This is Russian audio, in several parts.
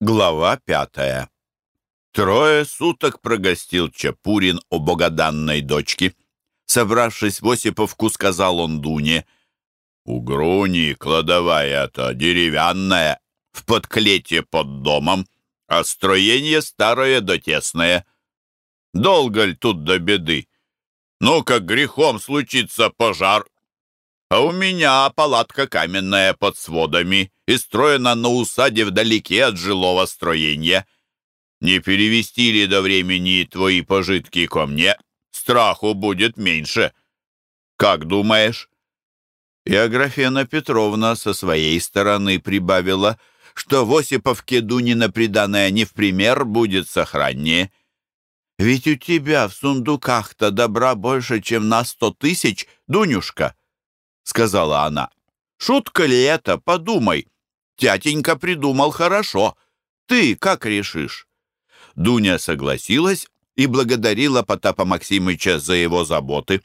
Глава пятая. Трое суток прогостил Чапурин у богоданной дочки. Собравшись в Осиповку, сказал он Дуне, «У Груни кладовая-то деревянная, в подклете под домом, а строение старое да тесное. Долго ли тут до беды? Ну, как грехом случится пожар, а у меня палатка каменная под сводами и строена на усаде вдалеке от жилого строения. Не перевести ли до времени твои пожитки ко мне? Страху будет меньше. Как думаешь?» И Аграфена Петровна со своей стороны прибавила, что в Осиповке Дунина приданное не в пример будет сохраннее. «Ведь у тебя в сундуках-то добра больше, чем на сто тысяч, Дунюшка!» Сказала она. «Шутка ли это? Подумай. Тятенька придумал хорошо. Ты как решишь?» Дуня согласилась и благодарила Потапа Максимыча за его заботы.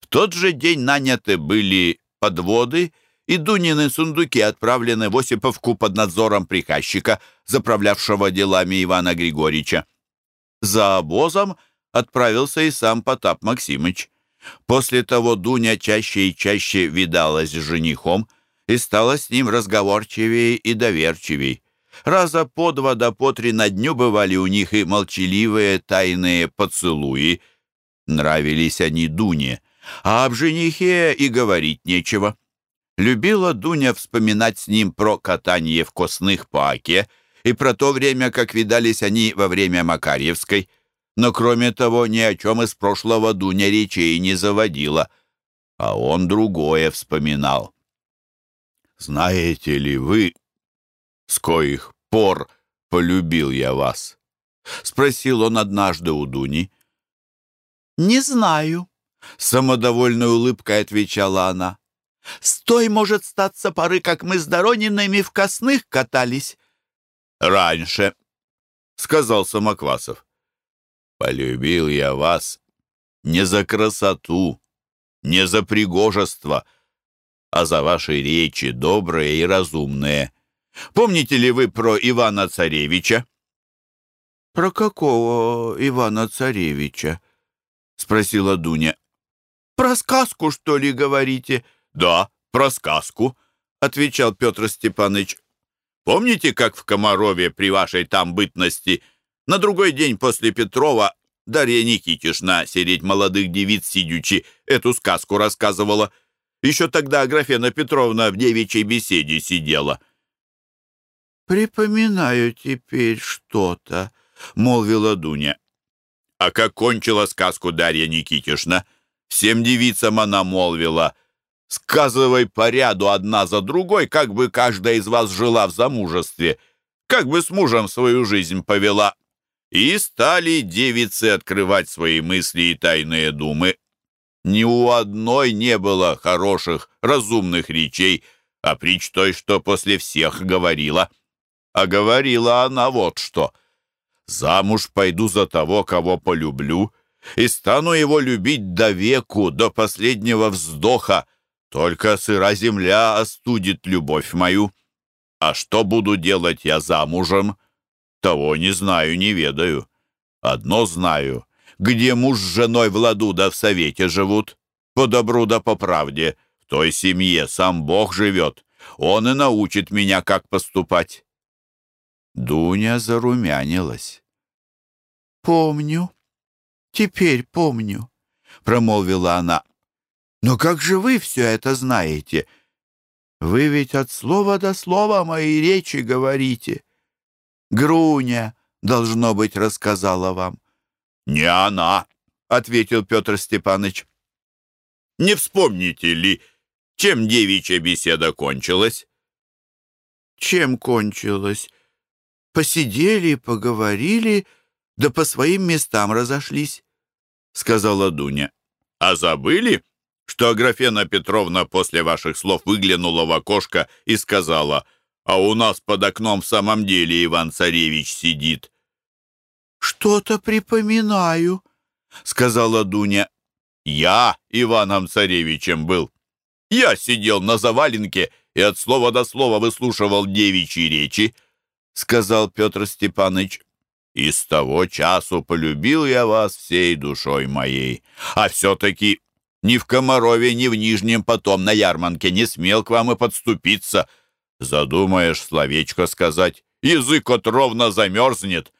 В тот же день наняты были подводы, и Дунины сундуки отправлены в Осиповку под надзором приказчика, заправлявшего делами Ивана Григорьевича. За обозом отправился и сам Потап Максимыч. После того Дуня чаще и чаще видалась с женихом и стала с ним разговорчивее и доверчивей. Раза по два до по три на дню бывали у них и молчаливые тайные поцелуи. Нравились они Дуне, а об женихе и говорить нечего. Любила Дуня вспоминать с ним про катание в косных по оке и про то время, как видались они во время Макарьевской — но кроме того ни о чем из прошлого Дуня речей не заводила, а он другое вспоминал. «Знаете ли вы, с коих пор полюбил я вас?» — спросил он однажды у Дуни. «Не знаю», — самодовольной улыбкой отвечала она. «С той, может, статься поры, как мы с Доронинами в косных катались». «Раньше», — сказал Самоквасов. Полюбил я вас не за красоту, не за пригожество, а за ваши речи добрые и разумные. Помните ли вы про Ивана Царевича? — Про какого Ивана Царевича? — спросила Дуня. — Про сказку, что ли, говорите? — Да, про сказку, — отвечал Петр Степанович. Помните, как в Комарове при вашей там бытности на другой день после Петрова Дарья Никитишна, сереть молодых девиц сидючи, эту сказку рассказывала. Еще тогда Аграфена Петровна в девичьей беседе сидела. «Припоминаю теперь что-то», — молвила Дуня. А как кончила сказку Дарья Никитишна, всем девицам она молвила, «Сказывай по ряду одна за другой, как бы каждая из вас жила в замужестве, как бы с мужем свою жизнь повела». И стали девицы открывать свои мысли и тайные думы. Ни у одной не было хороших, разумных речей, а притч той, что после всех говорила. А говорила она вот что. «Замуж пойду за того, кого полюблю, и стану его любить до веку, до последнего вздоха. Только сыра земля остудит любовь мою. А что буду делать я замужем?» Того не знаю, не ведаю. Одно знаю, где муж с женой в ладу да в совете живут, по добру да по правде, в той семье сам Бог живет. Он и научит меня, как поступать. Дуня зарумянилась. «Помню, теперь помню», — промолвила она. «Но как же вы все это знаете? Вы ведь от слова до слова мои речи говорите». Груня, должно быть, рассказала вам. Не она, ответил Петр Степанович. Не вспомните ли, чем девичья беседа кончилась? Чем кончилась? Посидели, поговорили, да по своим местам разошлись, сказала Дуня. А забыли, что Аграфена Петровна после ваших слов выглянула в окошко и сказала — а у нас под окном в самом деле Иван-Царевич сидит». «Что-то припоминаю», — сказала Дуня. «Я Иваном-Царевичем был. Я сидел на заваленке и от слова до слова выслушивал девичьи речи. — сказал Петр Степаныч. «И с того часу полюбил я вас всей душой моей. А все-таки ни в Комарове, ни в Нижнем потом на ярмарке не смел к вам и подступиться. Задумаешь словечко сказать, язык от ровно замерзнет.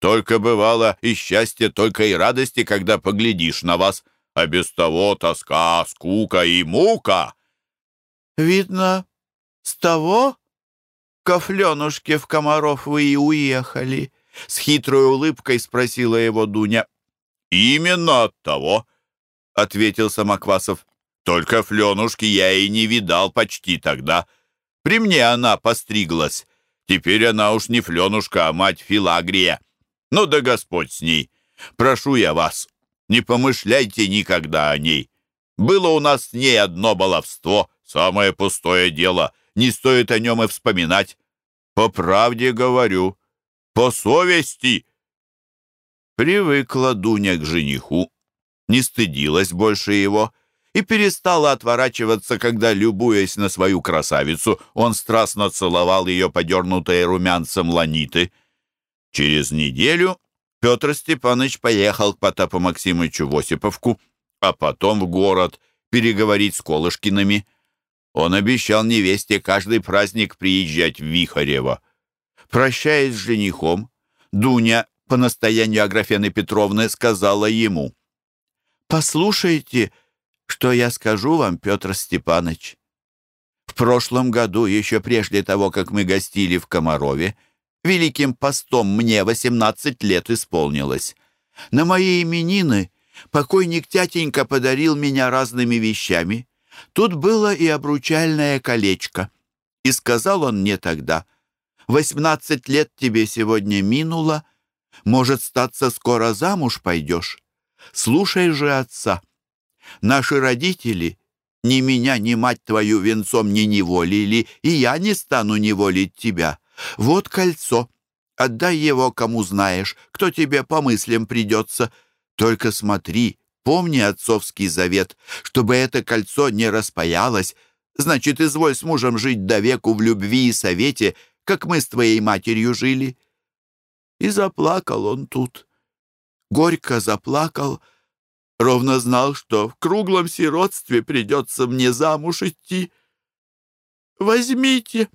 Только бывало и счастье, только и радости, когда поглядишь на вас, а без того тоска, скука и мука». «Видно, с того Кофленушке в Комаров вы и уехали?» С хитрой улыбкой спросила его Дуня. «Именно от того», — ответил Самоквасов. «Только Фленушки я и не видал почти тогда. При мне она постриглась. Теперь она уж не Фленушка, а мать Филагрия. Ну да Господь с ней. Прошу я вас, не помышляйте никогда о ней. Было у нас с ней одно баловство, самое пустое дело не стоит о нем и вспоминать. По правде говорю, по совести. Привыкла Дуня к жениху, не стыдилась больше его и перестала отворачиваться, когда, любуясь на свою красавицу, он страстно целовал ее подернутые румянцем ланиты. Через неделю Петр Степанович поехал к Потапу Максимовичу в Осиповку, а потом в город переговорить с Колышкиными – он обещал невесте каждый праздник приезжать в Вихарево. Прощаясь с женихом, Дуня по настоянию Аграфены Петровны сказала ему, «Послушайте, что я скажу вам, Петр Степанович. В прошлом году, еще прежде того, как мы гостили в Комарове, Великим постом мне 18 лет исполнилось. На мои именины покойник тятенька подарил меня разными вещами. Тут было и обручальное колечко. И сказал он мне тогда, «Восемнадцать лет тебе сегодня минуло, может, статься скоро замуж пойдешь. Слушай же отца. Наши родители ни меня, ни мать твою венцом не неволили, и я не стану неволить тебя. Вот кольцо. Отдай его, кому знаешь, кто тебе по мыслям придется. Только смотри, Помни отцовский завет, чтобы это кольцо не распаялось. Значит, изволь с мужем жить до веку в любви и совете, как мы с твоей матерью жили». И заплакал он тут. Горько заплакал, ровно знал, что в круглом сиротстве придется мне замуж идти. «Возьмите!»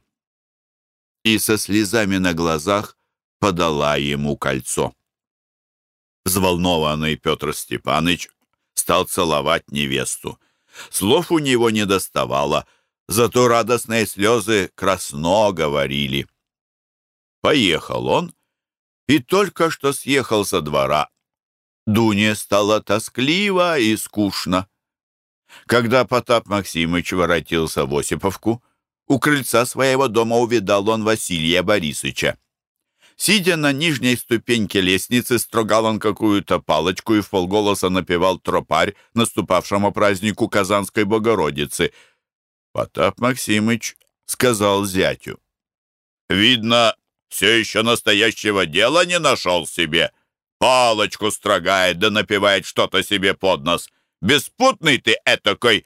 И со слезами на глазах подала ему кольцо. Взволнованный Петр Степаныч стал целовать невесту. Слов у него не доставало, зато радостные слезы красно говорили. Поехал он, и только что съехал со двора. Дуне стало тоскливо и скучно. Когда Потап Максимыч воротился в Осиповку, у крыльца своего дома увидал он Василия Борисыча. Сидя на нижней ступеньке лестницы, строгал он какую-то палочку и в полголоса напевал тропарь наступавшему празднику Казанской Богородицы. Потап Максимыч сказал зятю. «Видно, все еще настоящего дела не нашел себе. Палочку строгает да напевает что-то себе под нос. Беспутный ты этакой!»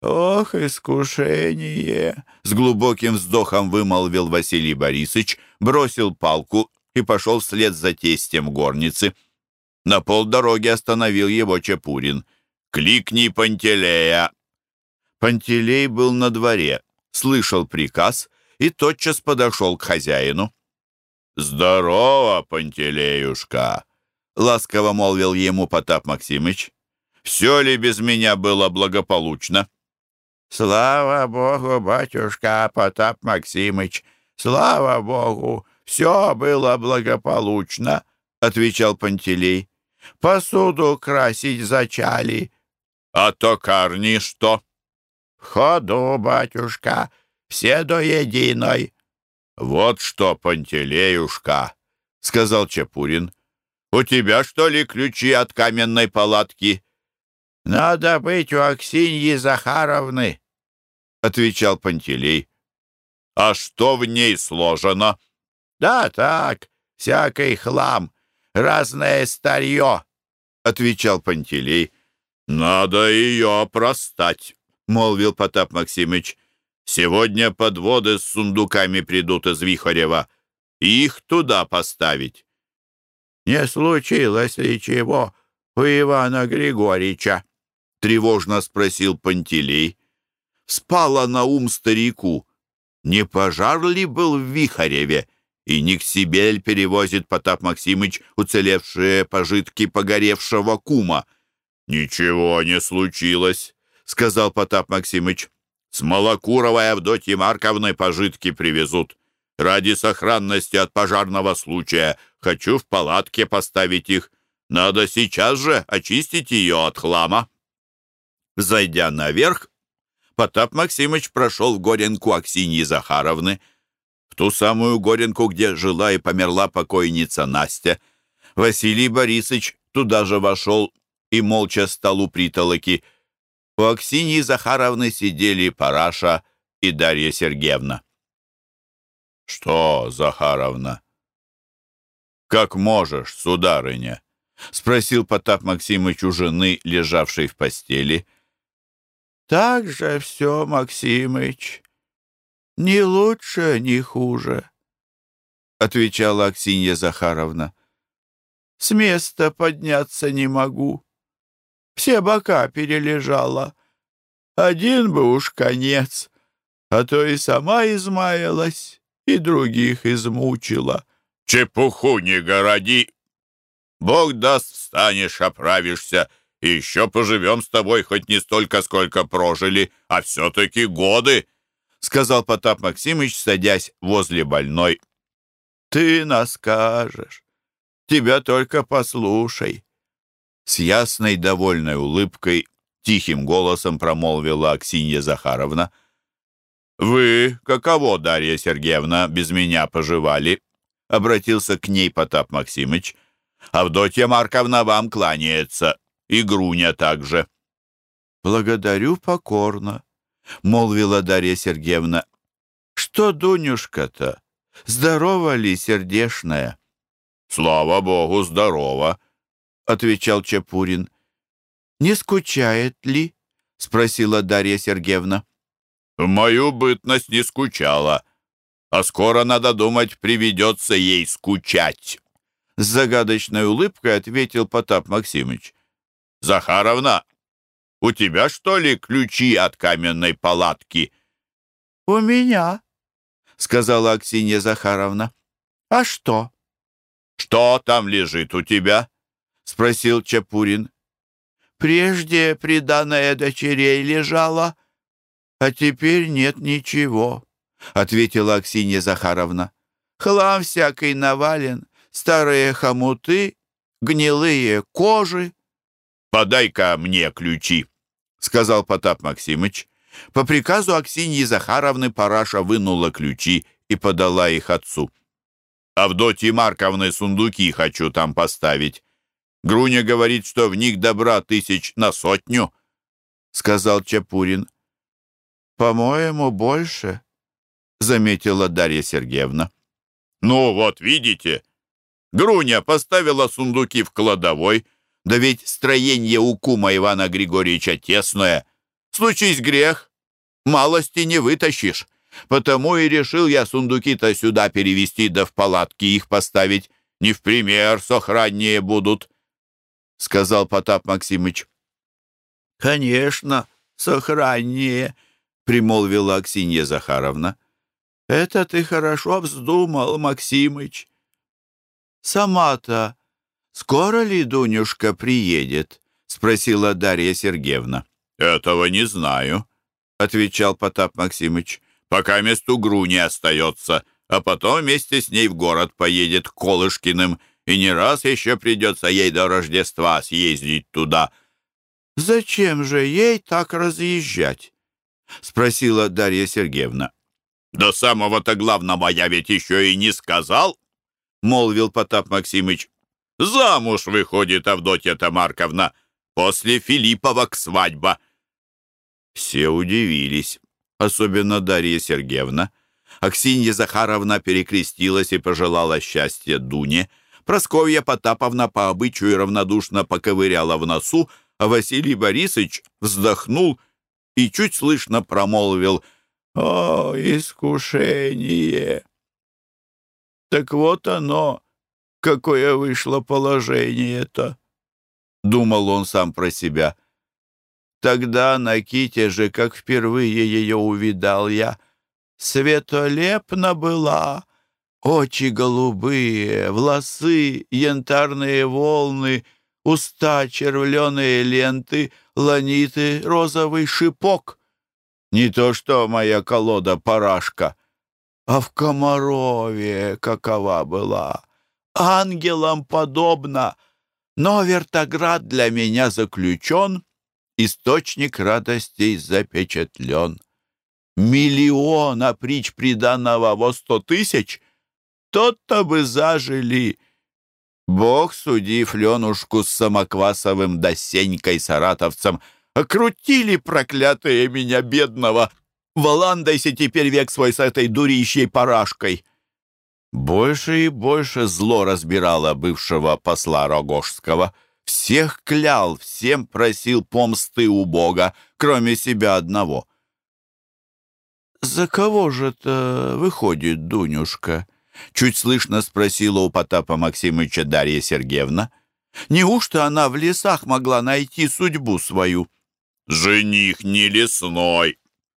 «Ох, искушение!» — с глубоким вздохом вымолвил Василий Борисович, бросил палку и пошел вслед за тестем горницы. На полдороги остановил его Чапурин. «Кликни Пантелея!» Пантелей был на дворе, слышал приказ и тотчас подошел к хозяину. «Здорово, Пантелеюшка!» — ласково молвил ему Потап Максимыч. «Все ли без меня было благополучно?» «Слава Богу, батюшка Потап Максимыч! Слава Богу! Все было благополучно!» — отвечал Пантелей. «Посуду красить зачали». «А токарни что?» «В ходу, батюшка, все до единой». «Вот что, Пантелеюшка!» — сказал Чапурин. «У тебя, что ли, ключи от каменной палатки?» «Надо быть у Аксиньи Захаровны», — отвечал Пантелей. «А что в ней сложено?» «Да так, всякий хлам, разное старье», — отвечал Пантелей. «Надо ее простать», — молвил Потап Максимыч. «Сегодня подводы с сундуками придут из Вихарева. и их туда поставить. «Не случилось ли чего у Ивана Григорьевича?» — тревожно спросил Пантелей. Спало на ум старику. Не пожар ли был в Вихареве? И не к себе перевозит Потап Максимыч уцелевшие пожитки погоревшего кума. «Ничего не случилось», — сказал Потап Максимыч. «С Малокуровой Авдотьи Марковны пожитки привезут. Ради сохранности от пожарного случая хочу в палатке поставить их. Надо сейчас же очистить ее от хлама». Зайдя наверх, Потап Максимыч прошел в Горенку Аксиньи Захаровны, в ту самую Горенку, где жила и померла покойница Настя. Василий Борисович туда же вошел и молча стал у притолоки. У Аксиньи Захаровны сидели Параша и Дарья Сергеевна. «Что, Захаровна?» «Как можешь, сударыня?» — спросил Потап Максимыч у жены, лежавшей в постели. «Так же все, Максимыч. Ни лучше, ни хуже», — отвечала Аксинья Захаровна. «С места подняться не могу. Все бока перележала. Один бы уж конец, а то и сама измаялась и других измучила. Чепуху не городи. Бог даст, встанешь, оправишься, и еще поживем с тобой хоть не столько, сколько прожили, а все-таки годы, — сказал Потап Максимыч, садясь возле больной. Ты нас скажешь. Тебя только послушай. С ясной довольной улыбкой, тихим голосом промолвила Аксинья Захаровна — «Вы, каково, Дарья Сергеевна, без меня поживали?» Обратился к ней Потап Максимыч. «Авдотья Марковна вам кланяется, и Груня также». «Благодарю покорно», — молвила Дарья Сергеевна. «Что, Дунюшка-то, здорова ли сердешная?» «Слава Богу, здорова», — отвечал Чапурин. «Не скучает ли?» — спросила Дарья Сергеевна. В мою бытность не скучала, а скоро, надо думать, приведется ей скучать. С загадочной улыбкой ответил Потап Максимыч. «Захаровна, у тебя, что ли, ключи от каменной палатки?» «У меня», — сказала Аксинья Захаровна. «А что?» «Что там лежит у тебя?» — спросил Чапурин. «Прежде приданное дочерей лежало, «А теперь нет ничего», — ответила Аксинья Захаровна. «Хлам всякий навален, старые хомуты, гнилые кожи». «Подай-ка мне ключи», — сказал Потап Максимыч. По приказу Аксиньи Захаровны Параша вынула ключи и подала их отцу. «Авдотьи Марковны сундуки хочу там поставить. Груня говорит, что в них добра тысяч на сотню», — сказал Чапурин. «По-моему, больше», — заметила Дарья Сергеевна. «Ну вот, видите, Груня поставила сундуки в кладовой, да ведь строение у кума Ивана Григорьевича тесное. Случись грех, малости не вытащишь. Потому и решил я сундуки-то сюда перевести, да в палатки их поставить. Не в пример сохраннее будут», — сказал Потап Максимыч. «Конечно, сохраннее», — примолвила Аксинья Захаровна. «Это ты хорошо вздумал, Максимыч. Сама-то скоро ли Дунюшка приедет?» — спросила Дарья Сергеевна. «Этого не знаю», — отвечал Потап Максимыч. «Пока месту Гру не остается, а потом вместе с ней в город поедет к Колышкиным, и не раз еще придется ей до Рождества съездить туда». «Зачем же ей так разъезжать?» — спросила Дарья Сергеевна. «До самого-то главного я ведь еще и не сказал», — молвил Потап Максимыч. «Замуж выходит Авдотья Тамарковна. После Филиппова свадьба». Все удивились, особенно Дарья Сергеевна. Аксинья Захаровна перекрестилась и пожелала счастья Дуне. Просковья Потаповна по обычаю равнодушно поковыряла в носу, а Василий Борисович вздохнул и чуть слышно промолвил «О, искушение!» Так вот оно, какое вышло положение-то, — думал он сам про себя. Тогда на ките же, как впервые ее увидал я, светолепна была, очи голубые, волосы, янтарные волны, уста червленые ленты, ланиты, розовый шипок. Не то что моя колода-парашка, а в Комарове какова была. Ангелам подобно, но Вертоград для меня заключен, источник радостей запечатлен. Миллиона притч приданного во сто тысяч, тот-то бы зажили. Бог, судив Ленушку с Самоквасовым да Сенькой Саратовцем, окрутили проклятые меня бедного. Валандайся теперь век свой с этой дурищей парашкой. Больше и больше зло разбирало бывшего посла Рогожского. Всех клял, всем просил помсты у Бога, кроме себя одного. «За кого же это выходит Дунюшка?» Чуть слышно спросила у Потапа Максимыча Дарья Сергеевна. «Неужто она в лесах могла найти судьбу свою?» «Жених не лесной,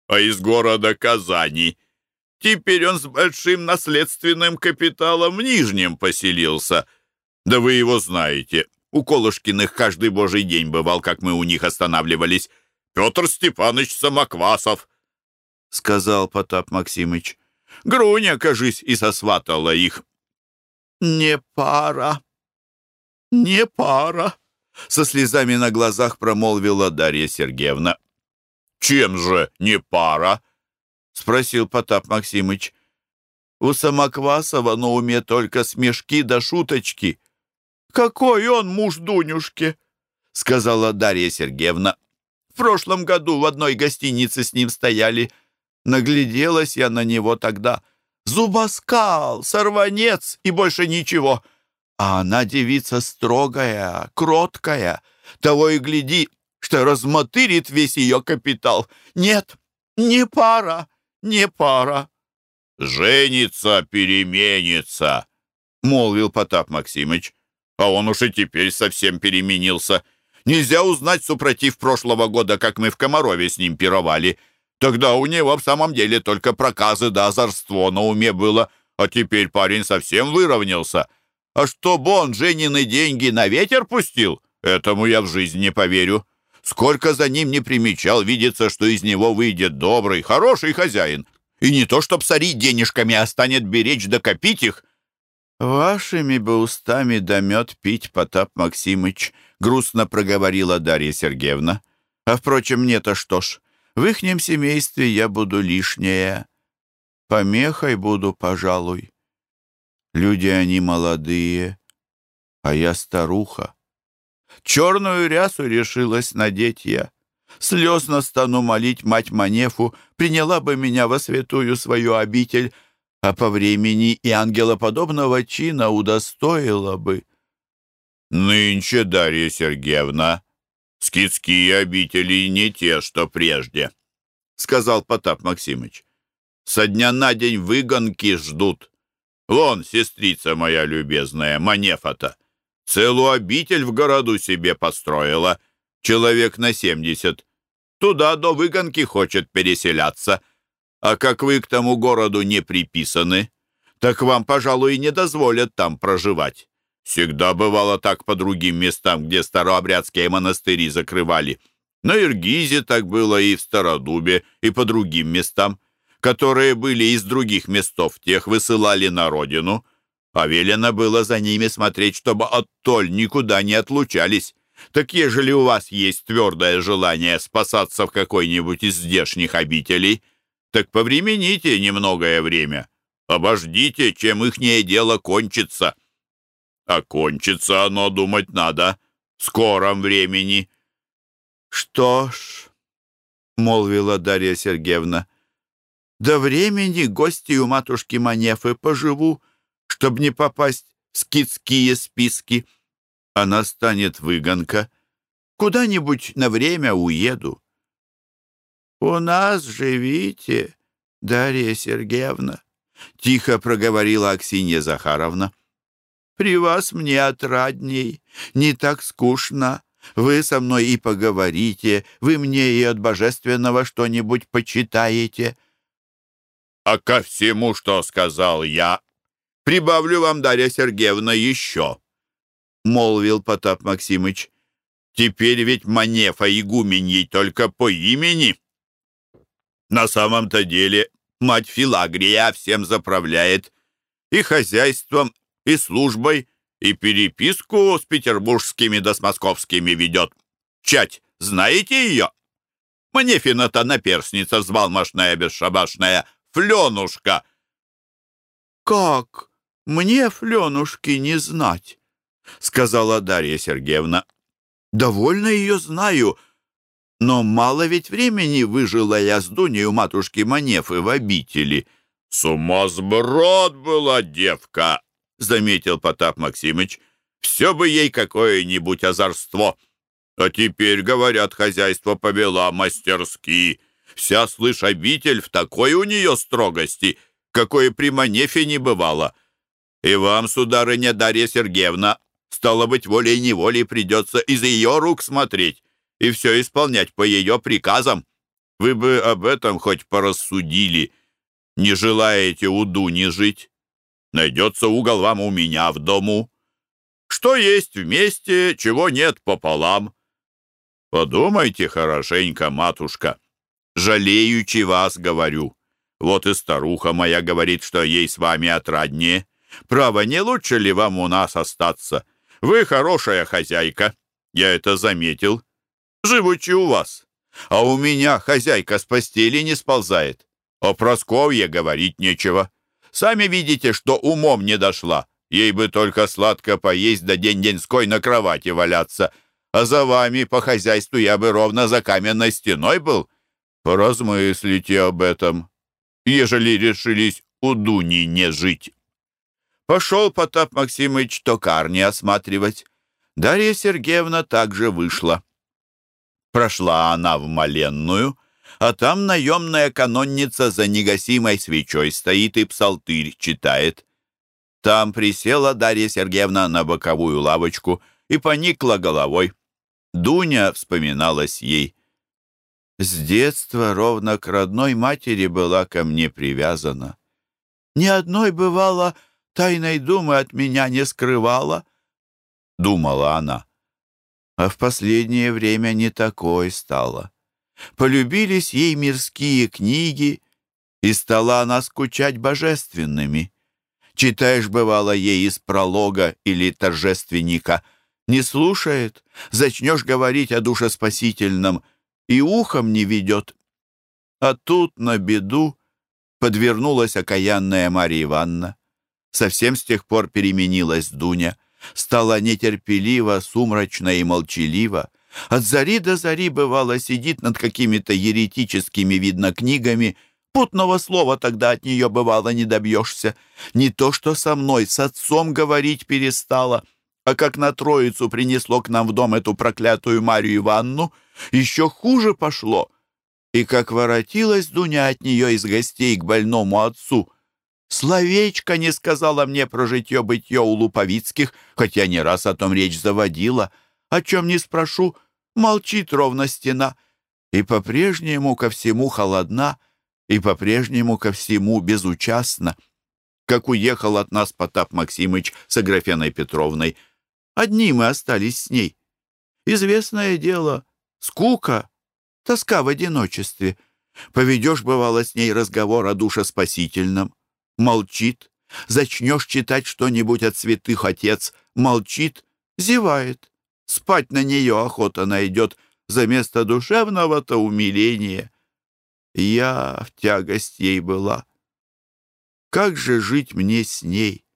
а из города Казани», Теперь он с большим наследственным капиталом в Нижнем поселился. Да вы его знаете. У Колышкиных каждый божий день бывал, как мы у них останавливались. Петр Степанович Самоквасов, — сказал Потап Максимыч. Груня, кажись, и сосватала их. «Не пара, не пара», — со слезами на глазах промолвила Дарья Сергеевна. «Чем же не пара?» — спросил Потап Максимыч. «У Самоквасова на уме только смешки да шуточки». «Какой он муж Дунюшки?» — сказала Дарья Сергеевна. «В прошлом году в одной гостинице с ним стояли. Нагляделась я на него тогда. Зубоскал, сорванец и больше ничего. А она девица строгая, кроткая. Того и гляди, что размотырит весь ее капитал. Нет, не пара не пара». «Женится, переменится», — молвил Потап Максимыч. «А он уж и теперь совсем переменился. Нельзя узнать, супротив прошлого года, как мы в Комарове с ним пировали. Тогда у него в самом деле только проказы да озорство на уме было, а теперь парень совсем выровнялся. А чтобы он Женины деньги на ветер пустил, этому я в жизнь не поверю». Сколько за ним не примечал, видится, что из него выйдет добрый, хороший хозяин. И не то, чтоб сорить денежками, а станет беречь да копить их. «Вашими бы устами да мед пить, Потап Максимыч», — грустно проговорила Дарья Сергеевна. «А, впрочем, мне-то что ж, в ихнем семействе я буду лишняя. Помехой буду, пожалуй. Люди они молодые, а я старуха. Черную рясу решилась надеть я. Слезно стану молить мать Манефу, приняла бы меня во святую свою обитель, а по времени и ангелоподобного чина удостоила бы. Нынче, Дарья Сергеевна, скидские обители не те, что прежде, — сказал Потап Максимыч. Со дня на день выгонки ждут. Вон, сестрица моя любезная, Манефа-то. Целую обитель в городу себе построила, человек на семьдесят. Туда до выгонки хочет переселяться. А как вы к тому городу не приписаны, так вам, пожалуй, не дозволят там проживать. Всегда бывало так по другим местам, где старообрядские монастыри закрывали. На Иргизе так было и в Стародубе, и по другим местам, которые были из других местов, тех высылали на родину, а велено было за ними смотреть, чтобы оттоль никуда не отлучались. Так ежели у вас есть твердое желание спасаться в какой-нибудь из здешних обителей, так повремените немногое время. Обождите, чем ихнее дело кончится. А кончится оно, думать надо, в скором времени. Что ж, — молвила Дарья Сергеевна, — до времени гости у матушки Манефы поживу, — чтобы не попасть в скидские списки. Она станет выгонка. Куда-нибудь на время уеду. «У нас живите, Дарья Сергеевна», — тихо проговорила Аксинья Захаровна. «При вас мне отрадней, не так скучно. Вы со мной и поговорите, вы мне и от божественного что-нибудь почитаете». «А ко всему, что сказал я, прибавлю вам, Дарья Сергеевна, еще», — молвил Потап Максимыч. «Теперь ведь Манефа игуменьей только по имени. На самом-то деле мать Филагрия всем заправляет и хозяйством, и службой, и переписку с петербургскими да с московскими ведет. Чать, знаете ее? Манефина-то наперсница взбалмошная, бесшабашная, Фленушка. «Как? Мне Фленушки не знать?» — сказала Дарья Сергеевна. «Довольно ее знаю, но мало ведь времени выжила я с Дуней у матушки Манефы в обители». «Сумасброд была девка!» Заметил Потап Максимыч. «Все бы ей какое-нибудь озорство. А теперь, говорят, хозяйство повела мастерски. Вся, слышь, обитель в такой у нее строгости, какое при Манефе не бывало. И вам, сударыня Дарья Сергеевна, стало быть, волей-неволей придется из ее рук смотреть и все исполнять по ее приказам. Вы бы об этом хоть порассудили. Не желаете у Дуни жить?» Найдется угол вам у меня в дому. Что есть вместе, чего нет пополам. Подумайте хорошенько, матушка. Жалеючи вас, говорю. Вот и старуха моя говорит, что ей с вами отраднее. Право, не лучше ли вам у нас остаться? Вы хорошая хозяйка, я это заметил. Живучи у вас. А у меня хозяйка с постели не сползает. О Просковье говорить нечего. Сами видите, что умом не дошла. Ей бы только сладко поесть да день-деньской на кровати валяться. А за вами по хозяйству я бы ровно за каменной стеной был. Поразмыслите об этом, ежели решились у Дуни не жить. Пошел Потап Максимыч токарни осматривать. Дарья Сергеевна также вышла. Прошла она в Маленную, а там наемная канонница за негасимой свечой стоит и псалтырь читает. Там присела Дарья Сергеевна на боковую лавочку и поникла головой. Дуня вспоминалась ей. С детства ровно к родной матери была ко мне привязана. Ни одной, бывало, тайной думы от меня не скрывала, — думала она. А в последнее время не такой стала полюбились ей мирские книги, и стала она скучать божественными. Читаешь, бывало, ей из пролога или торжественника, не слушает, зачнешь говорить о душеспасительном, и ухом не ведет. А тут на беду подвернулась окаянная Марья Ивановна. Совсем с тех пор переменилась Дуня, стала нетерпелива, сумрачна и молчалива, от зари до зари, бывало, сидит над какими-то еретическими, видно, книгами. Путного слова тогда от нее, бывало, не добьешься. Не то, что со мной, с отцом говорить перестала. А как на Троицу принесло к нам в дом эту проклятую Марию Ивановну, еще хуже пошло. И как воротилась Дуня от нее из гостей к больному отцу, словечко не сказала мне про житье-бытье у Луповицких, хотя не раз о том речь заводила — о чем не спрошу, молчит ровно стена, и по-прежнему ко всему холодна, и по-прежнему ко всему безучастна. Как уехал от нас Потап Максимыч с Аграфеной Петровной, одни мы остались с ней. Известное дело, скука, тоска в одиночестве. Поведешь, бывало, с ней разговор о душеспасительном. Молчит. Зачнешь читать что-нибудь от святых отец. Молчит, зевает. Спать на нее охота найдет за место душевного-то умиления. Я в тягость ей была. Как же жить мне с ней?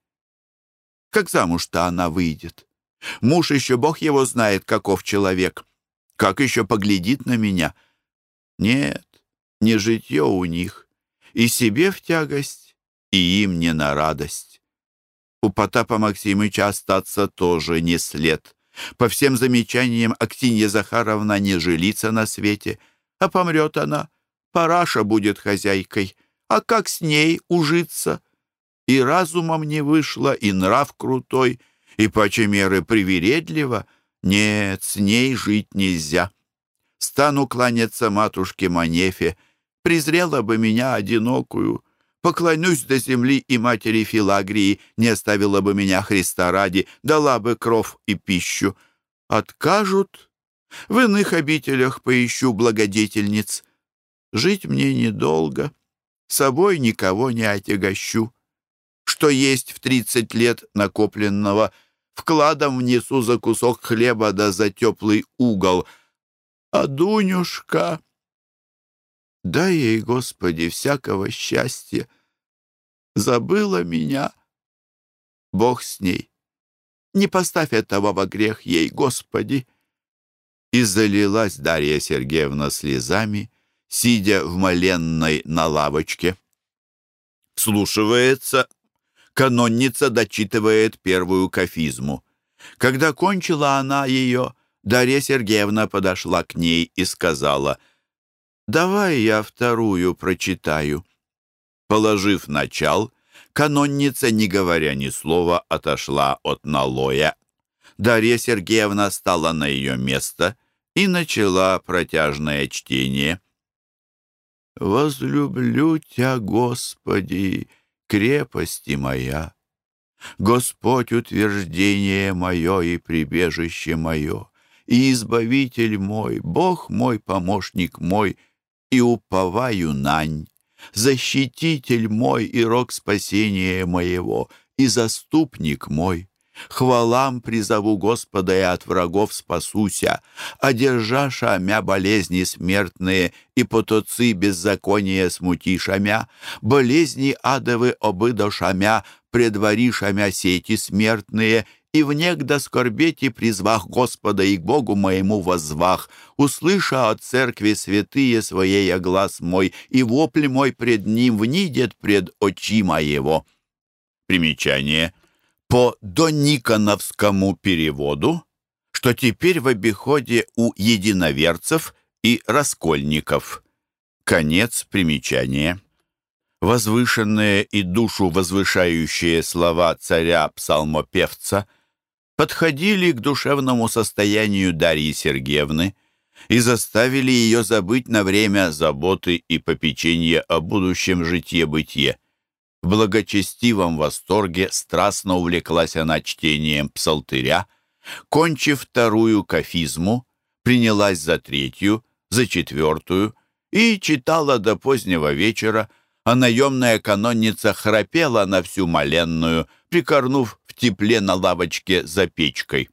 Как замуж-то она выйдет? Муж еще, бог его знает, каков человек. Как еще поглядит на меня? Нет, не житье у них. И себе в тягость, и им не на радость. У Потапа Максимыча остаться тоже не след. По всем замечаниям, Актинья Захаровна не жилится на свете, а помрет она. Параша будет хозяйкой. А как с ней ужиться? и разумом не вышло, и нрав крутой, и паче меры привередливо. Нет, с ней жить нельзя. Стану кланяться матушке Манефе, презрела бы меня одинокую. Поклонюсь до земли и матери Филагрии, не оставила бы меня Христа ради, дала бы кров и пищу. Откажут? В иных обителях поищу благодетельниц. Жить мне недолго, собой никого не отягощу. Что есть в тридцать лет накопленного, вкладом внесу за кусок хлеба да за теплый угол. А Дунюшка... Дай ей, Господи, всякого счастья. Забыла меня. Бог с ней. Не поставь этого во грех ей, Господи. И залилась Дарья Сергеевна слезами, сидя в моленной на лавочке. Слушивается, канонница дочитывает первую кафизму. Когда кончила она ее, Дарья Сергеевна подошла к ней и сказала, «Давай я вторую прочитаю». Положив начал, канонница, не говоря ни слова, отошла от налоя. Дарья Сергеевна стала на ее место и начала протяжное чтение. «Возлюблю Тебя, Господи, крепости моя! Господь, утверждение мое и прибежище мое, и избавитель мой, Бог мой, помощник мой, и уповаю нань, защититель мой и рог спасения моего, и заступник мой. Хвалам призову Господа и от врагов спасуся, одержаша мя болезни смертные и потоцы беззакония смутишамя, болезни адовы обыдошамя, предваришамя сети смертные, и внегда скорбеть и призвах Господа и к Богу моему воззвах, услыша от церкви святые своей глаз мой, и вопль мой пред ним внидет пред очи моего». Примечание. По дониконовскому переводу, что теперь в обиходе у единоверцев и раскольников. Конец примечания. Возвышенные и душу возвышающие слова царя-псалмопевца подходили к душевному состоянию Дарьи Сергеевны и заставили ее забыть на время заботы и попечения о будущем житье-бытие. В благочестивом восторге страстно увлеклась она чтением псалтыря, кончив вторую кафизму, принялась за третью, за четвертую и читала до позднего вечера, а наемная канонница храпела на всю моленную, прикорнув тепле на лавочке за печкой.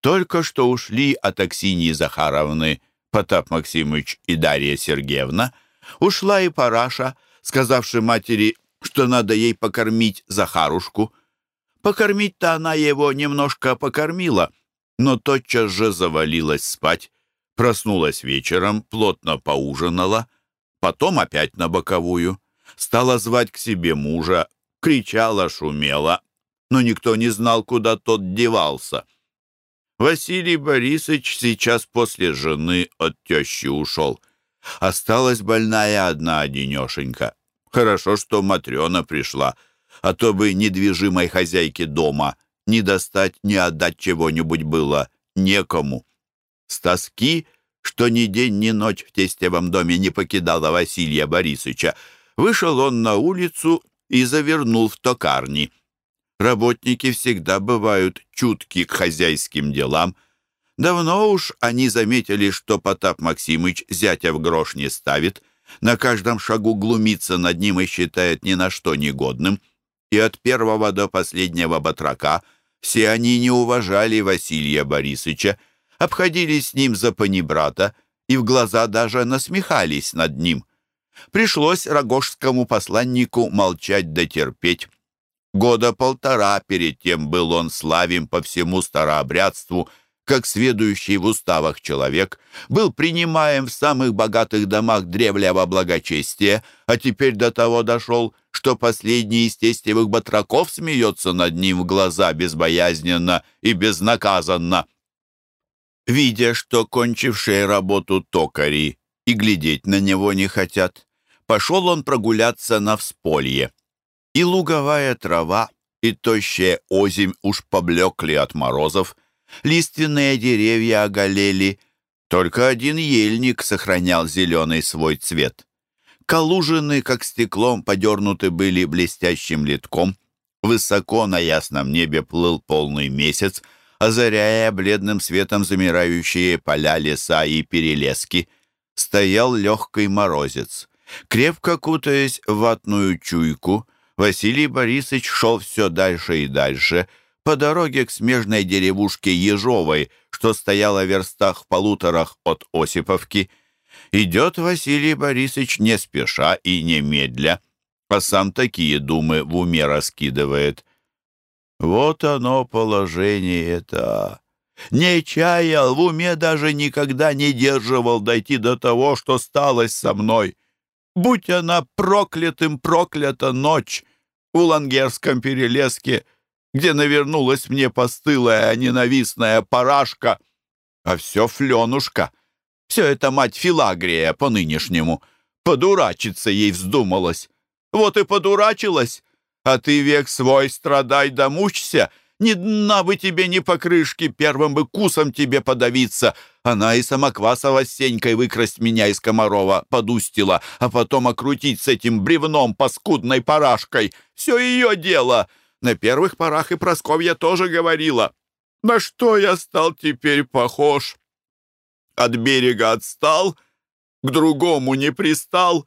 Только что ушли от Аксиньи Захаровны Потап Максимыч и Дарья Сергеевна, ушла и Параша, сказавши матери, что надо ей покормить Захарушку. Покормить-то она его немножко покормила, но тотчас же завалилась спать, проснулась вечером, плотно поужинала, потом опять на боковую. Стала звать к себе мужа, кричала, шумела, но никто не знал, куда тот девался. Василий Борисович сейчас после жены от тещи ушел. Осталась больная одна одинешенька. Хорошо, что Матрена пришла, а то бы недвижимой хозяйке дома не достать, не отдать чего-нибудь было некому. С тоски, что ни день, ни ночь в тестевом доме не покидала Василия Борисовича, вышел он на улицу и завернул в токарни. Работники всегда бывают чутки к хозяйским делам. Давно уж они заметили, что Потап Максимыч зятя в грош не ставит, на каждом шагу глумится над ним и считает ни на что негодным. И от первого до последнего батрака все они не уважали Василия Борисовича, обходились с ним за панибрата и в глаза даже насмехались над ним. Пришлось рогожскому посланнику молчать да терпеть. Года полтора перед тем был он славим по всему старообрядству, как сведущий в уставах человек, был принимаем в самых богатых домах древлего благочестия, а теперь до того дошел, что последний из тестевых батраков смеется над ним в глаза безбоязненно и безнаказанно. Видя, что кончившие работу токари и глядеть на него не хотят, пошел он прогуляться на всполье. И луговая трава, и тощая озимь уж поблекли от морозов, лиственные деревья оголели, только один ельник сохранял зеленый свой цвет. Калужины, как стеклом, подернуты были блестящим литком. Высоко на ясном небе плыл полный месяц, озаряя бледным светом замирающие поля, леса и перелески. Стоял легкий морозец. Крепко кутаясь в ватную чуйку, Василий Борисович шел все дальше и дальше, по дороге к смежной деревушке Ежовой, что стояла в верстах в полуторах от Осиповки. Идет Василий Борисович не спеша и немедля, а сам такие думы в уме раскидывает. Вот оно положение-то. Не чаял, в уме даже никогда не держивал дойти до того, что сталось со мной. Будь она проклятым проклята ночь в Лангерском перелеске, где навернулась мне постылая ненавистная парашка, а все фленушка — все это мать Филагрия по-нынешнему. Подурачиться ей вздумалось. Вот и подурачилась. А ты век свой страдай да мучься. Ни дна бы тебе, ни покрышки, первым бы кусом тебе подавиться. Она и самоквасова с Сенькой выкрасть меня из Комарова подустила, а потом окрутить с этим бревном паскудной парашкой. Все ее дело. На первых порах и Просковья тоже говорила. На что я стал теперь похож? от берега отстал, к другому не пристал.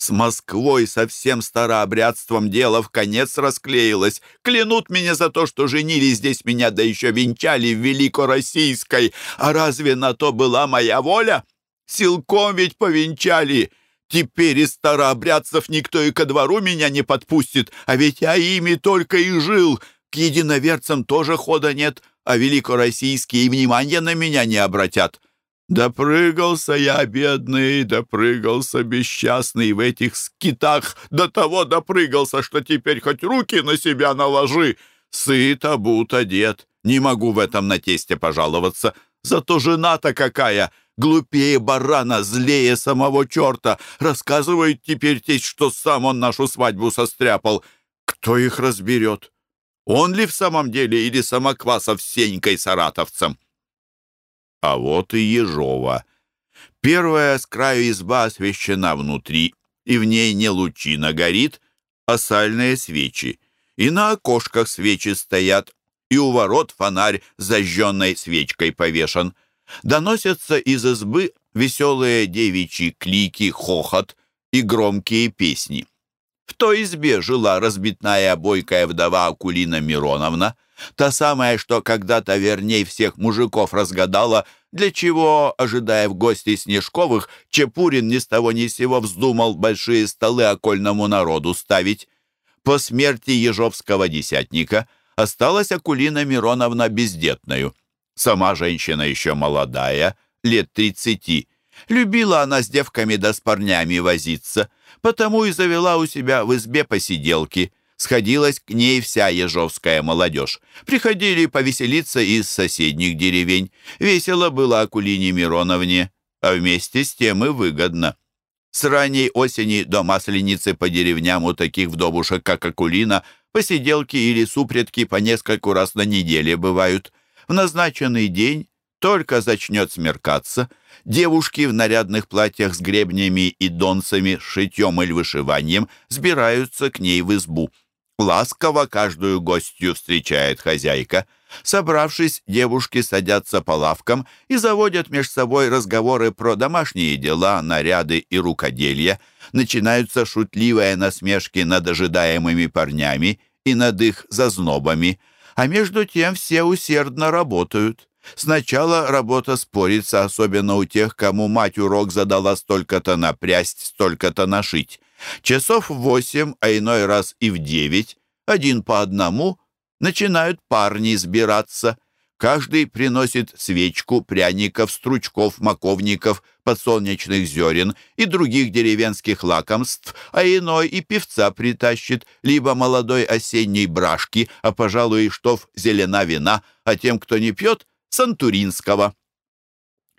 С Москвой со всем старообрядством дело в конец расклеилось. Клянут меня за то, что женили здесь меня, да еще венчали в Великороссийской. А разве на то была моя воля? Силком ведь повенчали. Теперь из старообрядцев никто и ко двору меня не подпустит, а ведь я ими только и жил. К единоверцам тоже хода нет, а великороссийские внимания на меня не обратят. Допрыгался я, бедный, допрыгался бесчастный в этих скитах, до того допрыгался, что теперь хоть руки на себя наложи. Сыт, обут, одет, не могу в этом на тесте пожаловаться. Зато жена-то какая, глупее барана, злее самого черта. Рассказывает теперь тесть, что сам он нашу свадьбу состряпал. Кто их разберет? Он ли в самом деле или Самоквасов с Сенькой Саратовцем? А вот и Ежова. Первая с краю изба освещена внутри, и в ней не лучина горит, а сальные свечи. И на окошках свечи стоят, и у ворот фонарь с зажженной свечкой повешен. Доносятся из избы веселые девичьи клики, хохот и громкие песни. В той избе жила разбитная бойкая вдова Акулина Мироновна — Та самая, что когда-то верней всех мужиков разгадала, для чего, ожидая в гости Снежковых, Чепурин ни с того ни сего вздумал большие столы окольному народу ставить. По смерти ежовского десятника осталась Акулина Мироновна бездетною. Сама женщина еще молодая, лет тридцати. Любила она с девками да с парнями возиться, потому и завела у себя в избе посиделки — сходилась к ней вся ежовская молодежь. Приходили повеселиться из соседних деревень. Весело было Акулине Мироновне, а вместе с тем и выгодно. С ранней осени до масленицы по деревням у таких вдовушек, как Акулина, посиделки или супредки по нескольку раз на неделе бывают. В назначенный день только зачнет смеркаться, девушки в нарядных платьях с гребнями и донцами, шитьем или вышиванием сбираются к ней в избу. Ласково каждую гостью встречает хозяйка. Собравшись, девушки садятся по лавкам и заводят между собой разговоры про домашние дела, наряды и рукоделье. Начинаются шутливые насмешки над ожидаемыми парнями и над их зазнобами. А между тем все усердно работают. Сначала работа спорится, особенно у тех, кому мать урок задала столько-то напрясть, столько-то нашить. Часов в восемь, а иной раз и в девять, один по одному, начинают парни сбираться. Каждый приносит свечку, пряников, стручков, маковников, подсолнечных зерен и других деревенских лакомств, а иной и певца притащит, либо молодой осенней брашки, а, пожалуй, и штоф зелена вина, а тем, кто не пьет, сантуринского.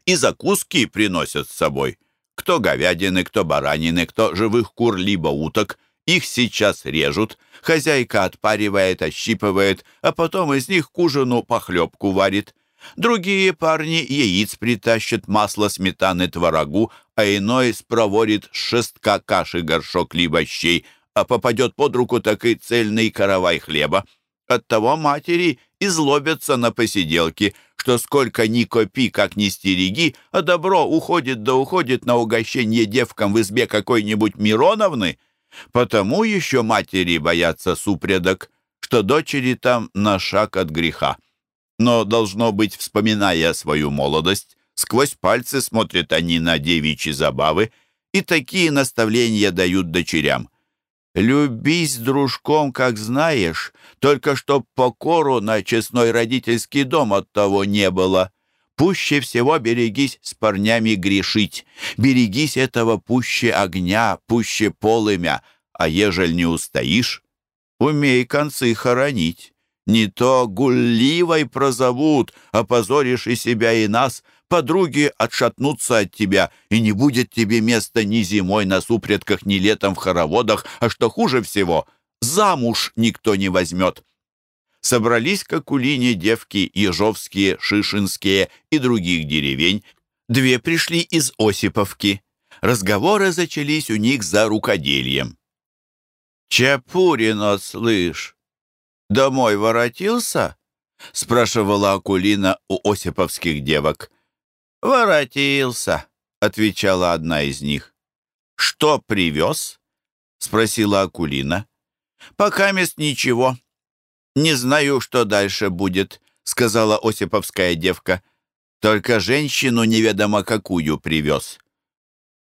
И закуски приносят с собой. Кто говядины, кто баранины, кто живых кур, либо уток, Их сейчас режут, хозяйка отпаривает, ощипывает, а потом из них к ужину похлебку варит. Другие парни яиц притащат, масло, сметаны, творогу, а иной спроворит шестка каши горшок либо щей, а попадет под руку так и цельный каравай хлеба. Оттого матери и злобятся на посиделки, что сколько ни копи, как ни стереги, а добро уходит да уходит на угощение девкам в избе какой-нибудь Мироновны. Потому еще матери боятся супредок, что дочери там на шаг от греха. Но, должно быть, вспоминая свою молодость, сквозь пальцы смотрят они на девичьи забавы и такие наставления дают дочерям. «Любись дружком, как знаешь, только чтоб покору на честной родительский дом от того не было. Пуще всего берегись с парнями грешить, берегись этого пуще огня, пуще полымя, а ежель не устоишь, умей концы хоронить». Не то гулливой прозовут, опозоришь и себя, и нас. Подруги отшатнутся от тебя, и не будет тебе места ни зимой на супредках, ни летом в хороводах, а что хуже всего, замуж никто не возьмет. Собрались к Акулине девки ежовские, шишинские и других деревень. Две пришли из Осиповки. Разговоры зачались у них за рукоделием. «Чапурино, слышь, домой воротился?» — спрашивала Акулина у осиповских девок. «Воротился», — отвечала одна из них. «Что привез?» — спросила Акулина. «Пока мест ничего. Не знаю, что дальше будет», — сказала осиповская девка. «Только женщину неведомо какую привез».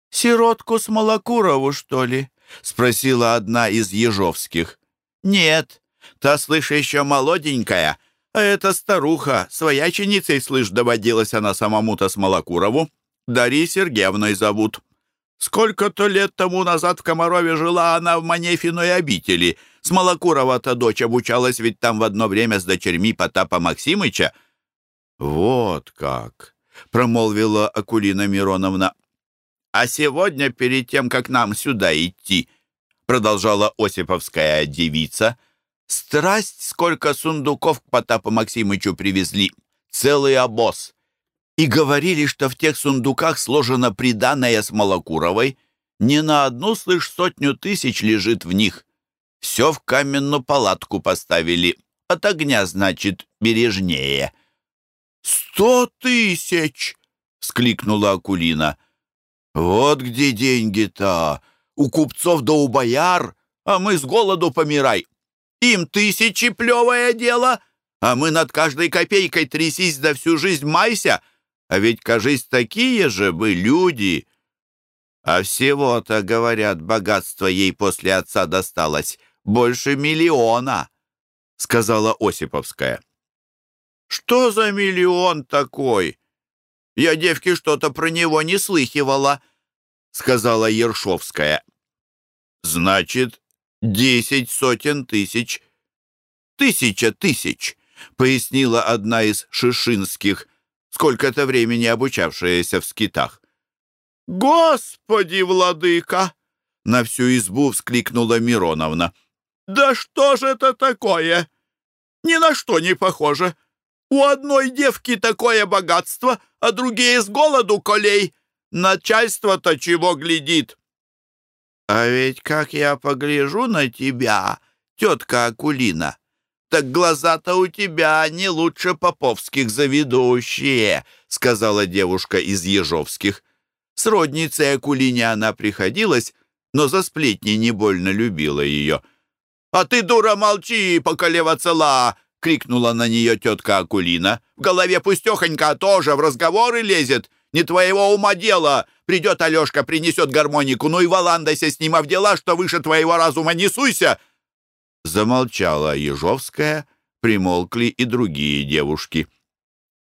«Сиротку с Малокурову, что ли?» — спросила одна из ежовских. «Нет, Та, слышь, еще молоденькая, а эта старуха, свояченицей, слышь, доводилась она самому-то с Малокурову. Дарьей Сергеевной зовут. Сколько-то лет тому назад в Комарове жила она в Манефиной обители. С Малокурова-то дочь обучалась, ведь там в одно время с дочерьми Потапа Максимыча. «Вот как!» — промолвила Акулина Мироновна. «А сегодня, перед тем, как нам сюда идти, — продолжала Осиповская девица, — Страсть, сколько сундуков к Потапу Максимычу привезли. Целый обоз. И говорили, что в тех сундуках сложено приданное с Малокуровой. Не на одну, слышь, сотню тысяч лежит в них. Все в каменную палатку поставили. От огня, значит, бережнее. «Сто тысяч!» — вскликнула Акулина. «Вот где деньги-то! У купцов да у бояр, а мы с голоду помирай!» Им тысячи плевое дело, а мы над каждой копейкой трясись да всю жизнь майся. А ведь, кажись, такие же вы люди. А всего-то, говорят, богатство ей после отца досталось больше миллиона, сказала Осиповская. Что за миллион такой? Я девки что-то про него не слыхивала, сказала Ершовская. Значит, десять сотен тысяч. Тысяча тысяч, пояснила одна из шишинских, сколько-то времени обучавшаяся в скитах. «Господи, владыка!» — на всю избу вскликнула Мироновна. «Да что же это такое? Ни на что не похоже. У одной девки такое богатство, а другие с голоду колей. Начальство-то чего глядит?» «А ведь как я погляжу на тебя, тетка Акулина, так глаза-то у тебя не лучше поповских заведущие», сказала девушка из Ежовских. С родницей Акулине она приходилась, но за сплетни не больно любила ее. «А ты, дура, молчи, поколева цела!» — крикнула на нее тетка Акулина. «В голове пустехонька тоже в разговоры лезет. Не твоего ума дело. Придет Алешка, принесет гармонику, ну и валандайся с ним, а в дела, что выше твоего разума, не суйся!» Замолчала Ежовская, примолкли и другие девушки.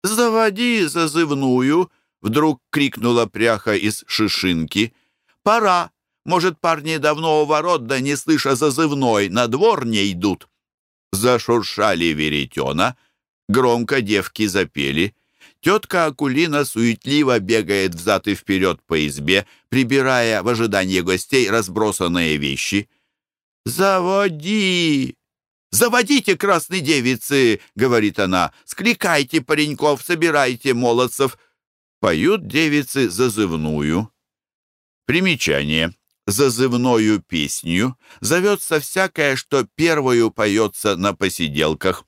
«Заводи зазывную!» — вдруг крикнула пряха из шишинки. «Пора! Может, парни давно у ворот, да не слыша зазывной, на двор не идут!» Зашуршали веретена, громко девки запели — Тетка Акулина суетливо бегает взад и вперед по избе, прибирая в ожидании гостей разбросанные вещи. «Заводи! Заводите, красные девицы!» — говорит она. «Скликайте пареньков, собирайте молодцев!» Поют девицы зазывную. Примечание. Зазывною песню зовется всякое, что первую поется на посиделках.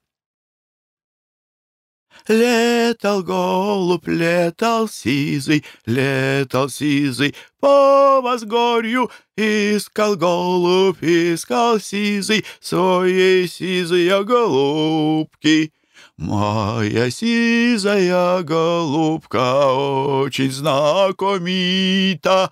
Летал голубь, летал сизый, летал сизый по возгорью, искал голубь, искал сизый своей сизые голубки. Моя сизая голубка очень знакомита,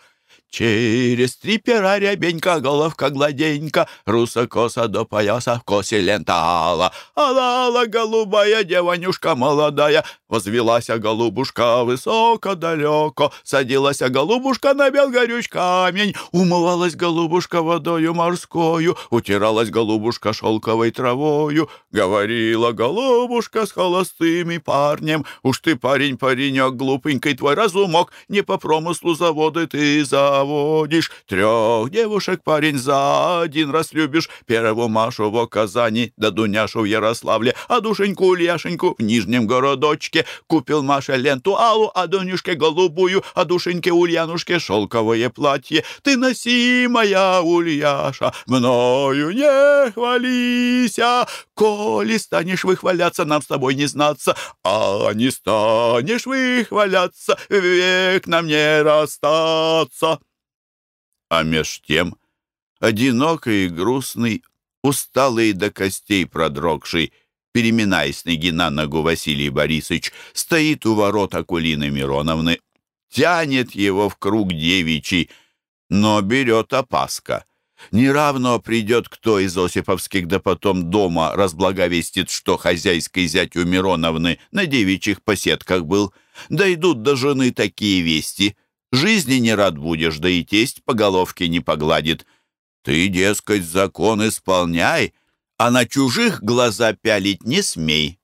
Через три пера рябенька, головка гладенька, Руса коса до пояса, в косе лента ала. Алала голубая деванюшка молодая, Возвелася голубушка высоко далеко, Садилась голубушка на белгорюч камень, Умывалась голубушка водою морскою, Утиралась голубушка шелковой травою, Говорила голубушка с холостыми парнем, Уж ты, парень, паренек, глупенький твой разумок, Не по промыслу заводы ты за заводишь. Трех девушек, парень, за один раз любишь. Первую Машу в Казани, да Дуняшу в Ярославле, а душеньку Ульяшеньку в Нижнем городочке. Купил Маша ленту Аллу, а Дунюшке голубую, а душеньке Ульянушке шелковое платье. Ты носи, моя Ульяша, мною не хвалися. Коли станешь выхваляться, нам с тобой не знаться, а не станешь выхваляться, век нам не расстаться. А меж тем, одинокий и грустный, усталый до костей продрогший, переминаясь с ноги на ногу Василий Борисович, стоит у ворот Акулины Мироновны, тянет его в круг девичий, но берет опаска. Неравно придет кто из Осиповских, да потом дома разблаговестит, что хозяйской зять у Мироновны на девичьих поседках был. Дойдут до жены такие вести — Жизни не рад будешь, да и тесть по головке не погладит. Ты, дескать, закон исполняй, а на чужих глаза пялить не смей.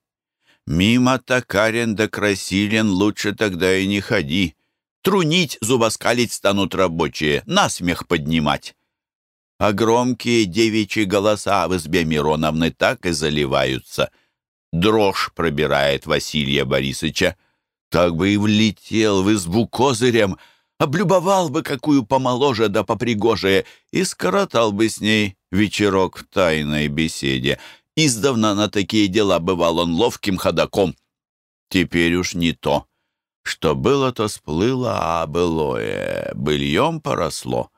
Мимо Токарин да Красилин лучше тогда и не ходи. Трунить, зубоскалить станут рабочие, насмех поднимать. А громкие девичьи голоса в избе Мироновны так и заливаются. Дрожь пробирает Василия Борисовича. Так бы и влетел в избу козырем, облюбовал бы какую помоложе да попригожее и скоротал бы с ней вечерок в тайной беседе. Издавна на такие дела бывал он ловким ходаком. Теперь уж не то. Что было, то сплыло, а былое быльем поросло.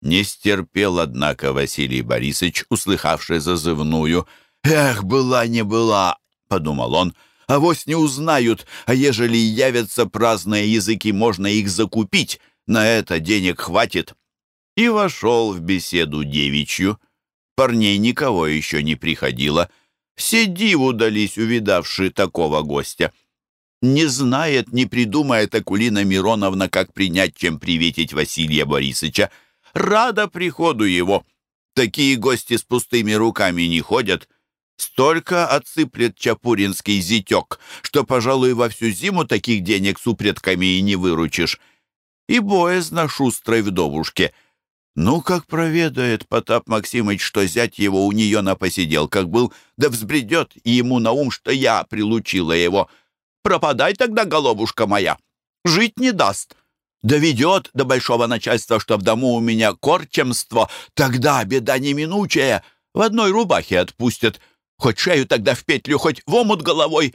Не стерпел, однако, Василий Борисович, услыхавший зазывную. «Эх, была не была!» — подумал он — Авось не узнают, а ежели явятся праздные языки, можно их закупить, на это денег хватит. И вошел в беседу девичью. Парней никого еще не приходило. Все диву дались, увидавши такого гостя. Не знает, не придумает Акулина Мироновна, как принять, чем приветить Василия Борисовича. Рада приходу его. Такие гости с пустыми руками не ходят. Столько отсыплет чапуринский зятек, что, пожалуй, во всю зиму таких денег с упредками и не выручишь. И боязно шустрой вдовушке. Ну, как проведает Потап Максимыч, что зять его у нее на посиделках был, да взбредет ему на ум, что я прилучила его. Пропадай тогда, головушка моя, жить не даст. Доведет до большого начальства, что в дому у меня корчемство, тогда беда неминучая. В одной рубахе отпустят, Хоть шею тогда в петлю, хоть в омут головой.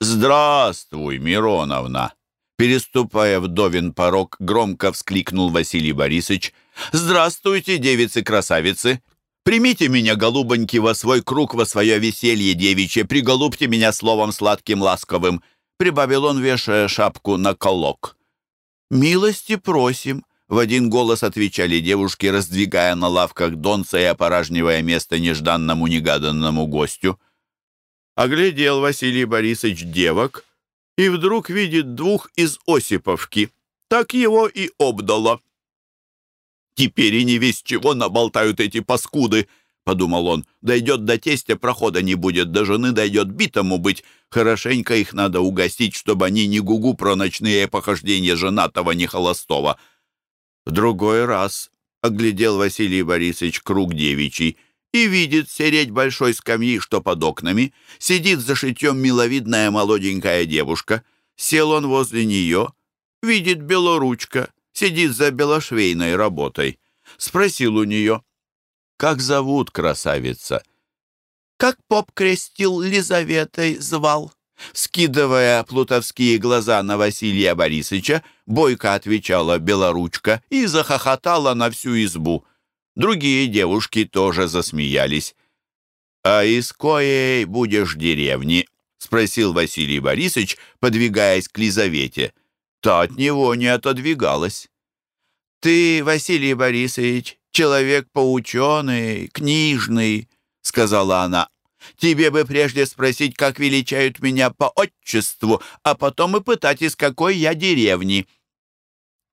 «Здравствуй, Мироновна!» Переступая вдовин порог, громко вскликнул Василий Борисович. «Здравствуйте, девицы-красавицы! Примите меня, голубоньки, во свой круг, во свое веселье девичье, приголубьте меня словом сладким ласковым!» Прибавил он, вешая шапку на колок. «Милости просим!» В один голос отвечали девушки, раздвигая на лавках донца и опоражнивая место нежданному негаданному гостю. Оглядел Василий Борисович девок и вдруг видит двух из Осиповки. Так его и обдало. «Теперь и не весь чего наболтают эти паскуды», — подумал он. «Дойдет до тестя, прохода не будет, до жены дойдет битому быть. Хорошенько их надо угостить, чтобы они не гугу про ночные похождения женатого, не холостого». В другой раз оглядел Василий Борисович круг девичий и видит сереть большой скамьи, что под окнами, сидит за шитьем миловидная молоденькая девушка. Сел он возле нее, видит белоручка, сидит за белошвейной работой. Спросил у нее, «Как зовут красавица?» «Как поп крестил Лизаветой звал?» Скидывая плутовские глаза на Василия Борисовича, бойко отвечала белоручка и захохотала на всю избу. Другие девушки тоже засмеялись. «А из коей будешь деревни?» — спросил Василий Борисович, подвигаясь к Лизавете. Та от него не отодвигалась. «Ты, Василий Борисович, человек поученый, книжный», — сказала она. «Тебе бы прежде спросить, как величают меня по отчеству, а потом и пытать, из какой я деревни».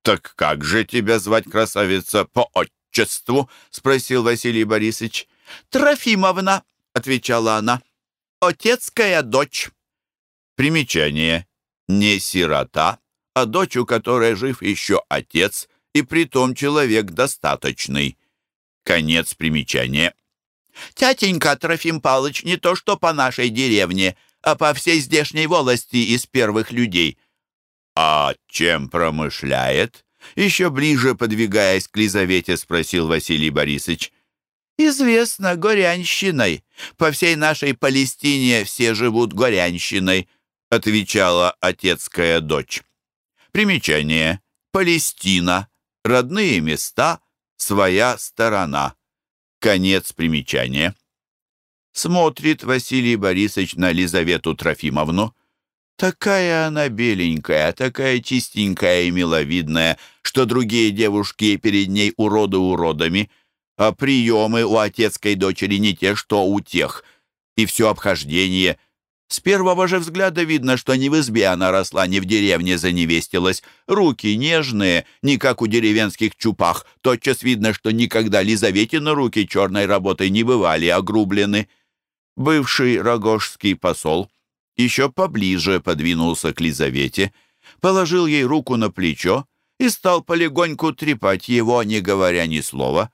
«Так как же тебя звать, красавица, по отчеству?» — спросил Василий Борисович. «Трофимовна», — отвечала она, — «отецкая дочь». Примечание. Не сирота, а дочь, у которой жив еще отец, и притом человек достаточный. Конец примечания. «Тятенька Трофим Палыч не то что по нашей деревне, а по всей здешней волости из первых людей». «А чем промышляет?» Еще ближе подвигаясь к Лизавете, спросил Василий Борисович. «Известно, горянщиной. По всей нашей Палестине все живут горянщиной», отвечала отецкая дочь. Примечание. Палестина. Родные места. Своя сторона. Конец примечания. Смотрит Василий Борисович на Лизавету Трофимовну. Такая она беленькая, такая чистенькая и миловидная, что другие девушки перед ней уроды уродами, а приемы у отецкой дочери не те, что у тех. И все обхождение — с первого же взгляда видно, что не в избе она росла, не в деревне заневестилась. Руки нежные, не как у деревенских чупах. Тотчас видно, что никогда Лизаветины руки черной работой не бывали огрублены. Бывший рогожский посол еще поближе подвинулся к Лизавете, положил ей руку на плечо и стал полегоньку трепать его, не говоря ни слова.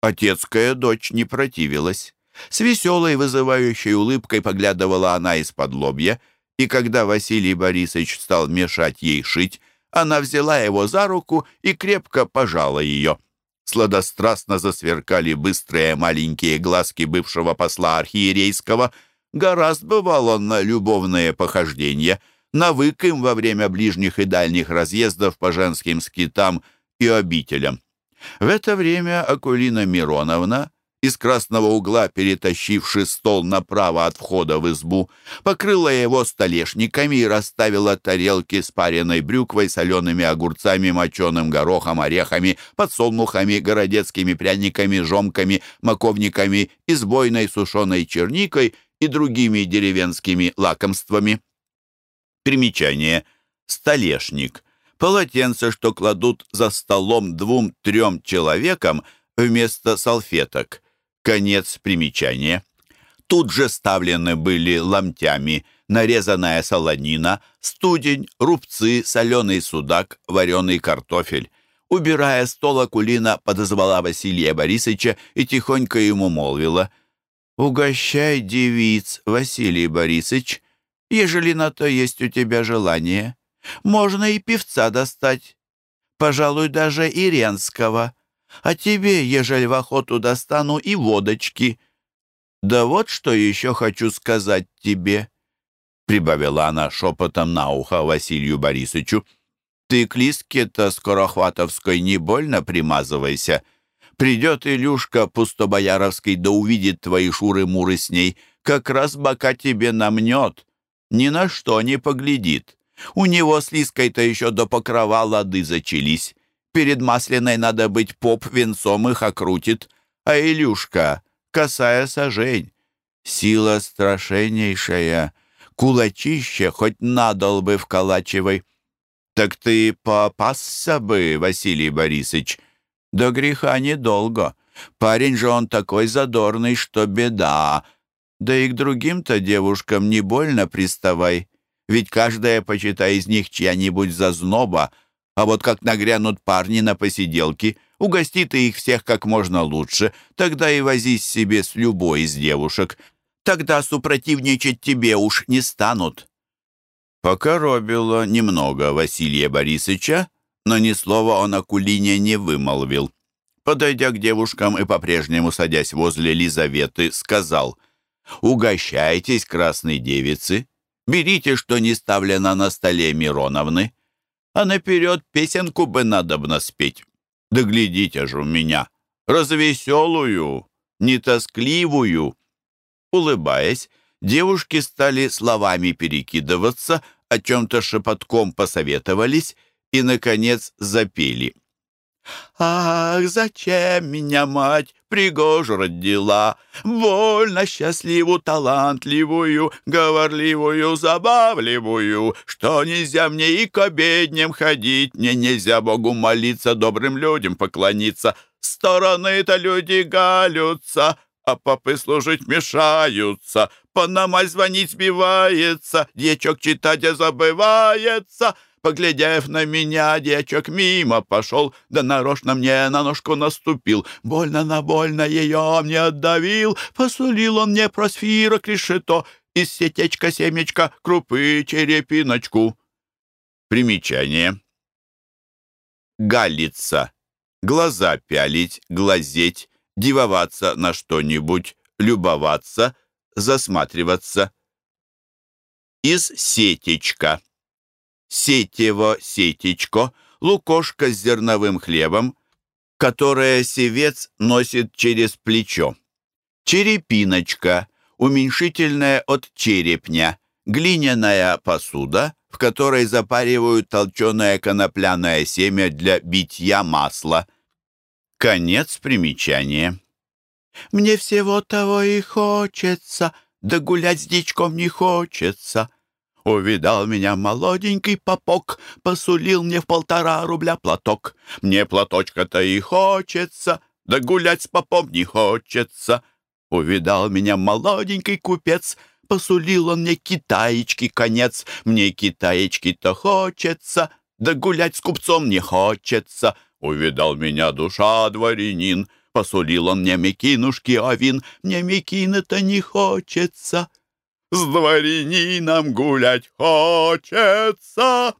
Отецкая дочь не противилась. С веселой, вызывающей улыбкой поглядывала она из-под лобья, и когда Василий Борисович стал мешать ей шить, она взяла его за руку и крепко пожала ее. Сладострастно засверкали быстрые маленькие глазки бывшего посла архиерейского. Гораздо бывал на любовные похождения, навык им во время ближних и дальних разъездов по женским скитам и обителям. В это время Акулина Мироновна из красного угла, перетащивши стол направо от входа в избу, покрыла его столешниками и расставила тарелки с пареной брюквой, солеными огурцами, моченым горохом, орехами, подсолнухами, городецкими пряниками, жомками, маковниками, избойной сушеной черникой и другими деревенскими лакомствами. Примечание. Столешник. Полотенце, что кладут за столом двум-трем человекам вместо салфеток. Конец примечания. Тут же ставлены были ломтями нарезанная солонина, студень, рубцы, соленый судак, вареный картофель. Убирая стол, Акулина подозвала Василия Борисовича и тихонько ему молвила. «Угощай девиц, Василий Борисович, ежели на то есть у тебя желание. Можно и певца достать, пожалуй, даже Иренского. А тебе, ежели в охоту достану, и водочки. Да вот что еще хочу сказать тебе, — прибавила она шепотом на ухо Василию Борисовичу. Ты к лиске-то скорохватовской не больно примазывайся. Придет Илюшка Пустобояровский, да увидит твои шуры-муры с ней, как раз бока тебе намнет, ни на что не поглядит. У него с Лиской-то еще до покрова лады зачались. Перед Масляной надо быть поп, венцом их окрутит. А Илюшка, косая сажень, сила страшеннейшая, кулачище хоть надол бы вколачивай. Так ты попасся бы, Василий Борисович. До греха недолго. Парень же он такой задорный, что беда. Да и к другим-то девушкам не больно приставай. Ведь каждая, почитай, из них чья-нибудь зазноба — А вот как нагрянут парни на посиделки, угости ты их всех как можно лучше, тогда и возись себе с любой из девушек. Тогда супротивничать тебе уж не станут». Покоробило немного Василия Борисовича, но ни слова он о не вымолвил. Подойдя к девушкам и по-прежнему садясь возле Лизаветы, сказал «Угощайтесь, красные девицы, берите, что не ставлено на столе Мироновны, а наперед песенку бы надобно спеть. Да глядите же у меня, развеселую, не тоскливую». Улыбаясь, девушки стали словами перекидываться, о чем-то шепотком посоветовались и, наконец, запели. «Ах, зачем меня мать пригожу родила, Вольно счастливую, талантливую, говорливую, забавливую, Что нельзя мне и к обедням ходить, Мне нельзя Богу молиться, добрым людям поклониться. Стороны-то люди галются, а попы служить мешаются, Панамаль звонить сбивается, дьячок читать забывается». Поглядев на меня, дьячок мимо пошел, да нарочно мне на ножку наступил. Больно на больно ее мне отдавил, посулил он мне просфирок решето, из сетечка семечка крупы черепиночку. Примечание. Галиться. Глаза пялить, глазеть, дивоваться на что-нибудь, любоваться, засматриваться. Из сетечка сетево сетечко, лукошко с зерновым хлебом, которое севец носит через плечо. Черепиночка, уменьшительная от черепня, глиняная посуда, в которой запаривают толченое конопляное семя для битья масла. Конец примечания. «Мне всего того и хочется, да гулять с дичком не хочется», Увидал меня молоденький попок, Посулил мне в полтора рубля платок. Мне платочка-то и хочется, Да гулять с попом не хочется. Увидал меня молоденький купец, Посулил он мне китаечки конец. Мне китаечки-то хочется, Да гулять с купцом не хочется. Увидал меня душа дворянин, Посулил он мне мекинушки овин, Мне мекины-то не хочется с дворянином гулять хочется!»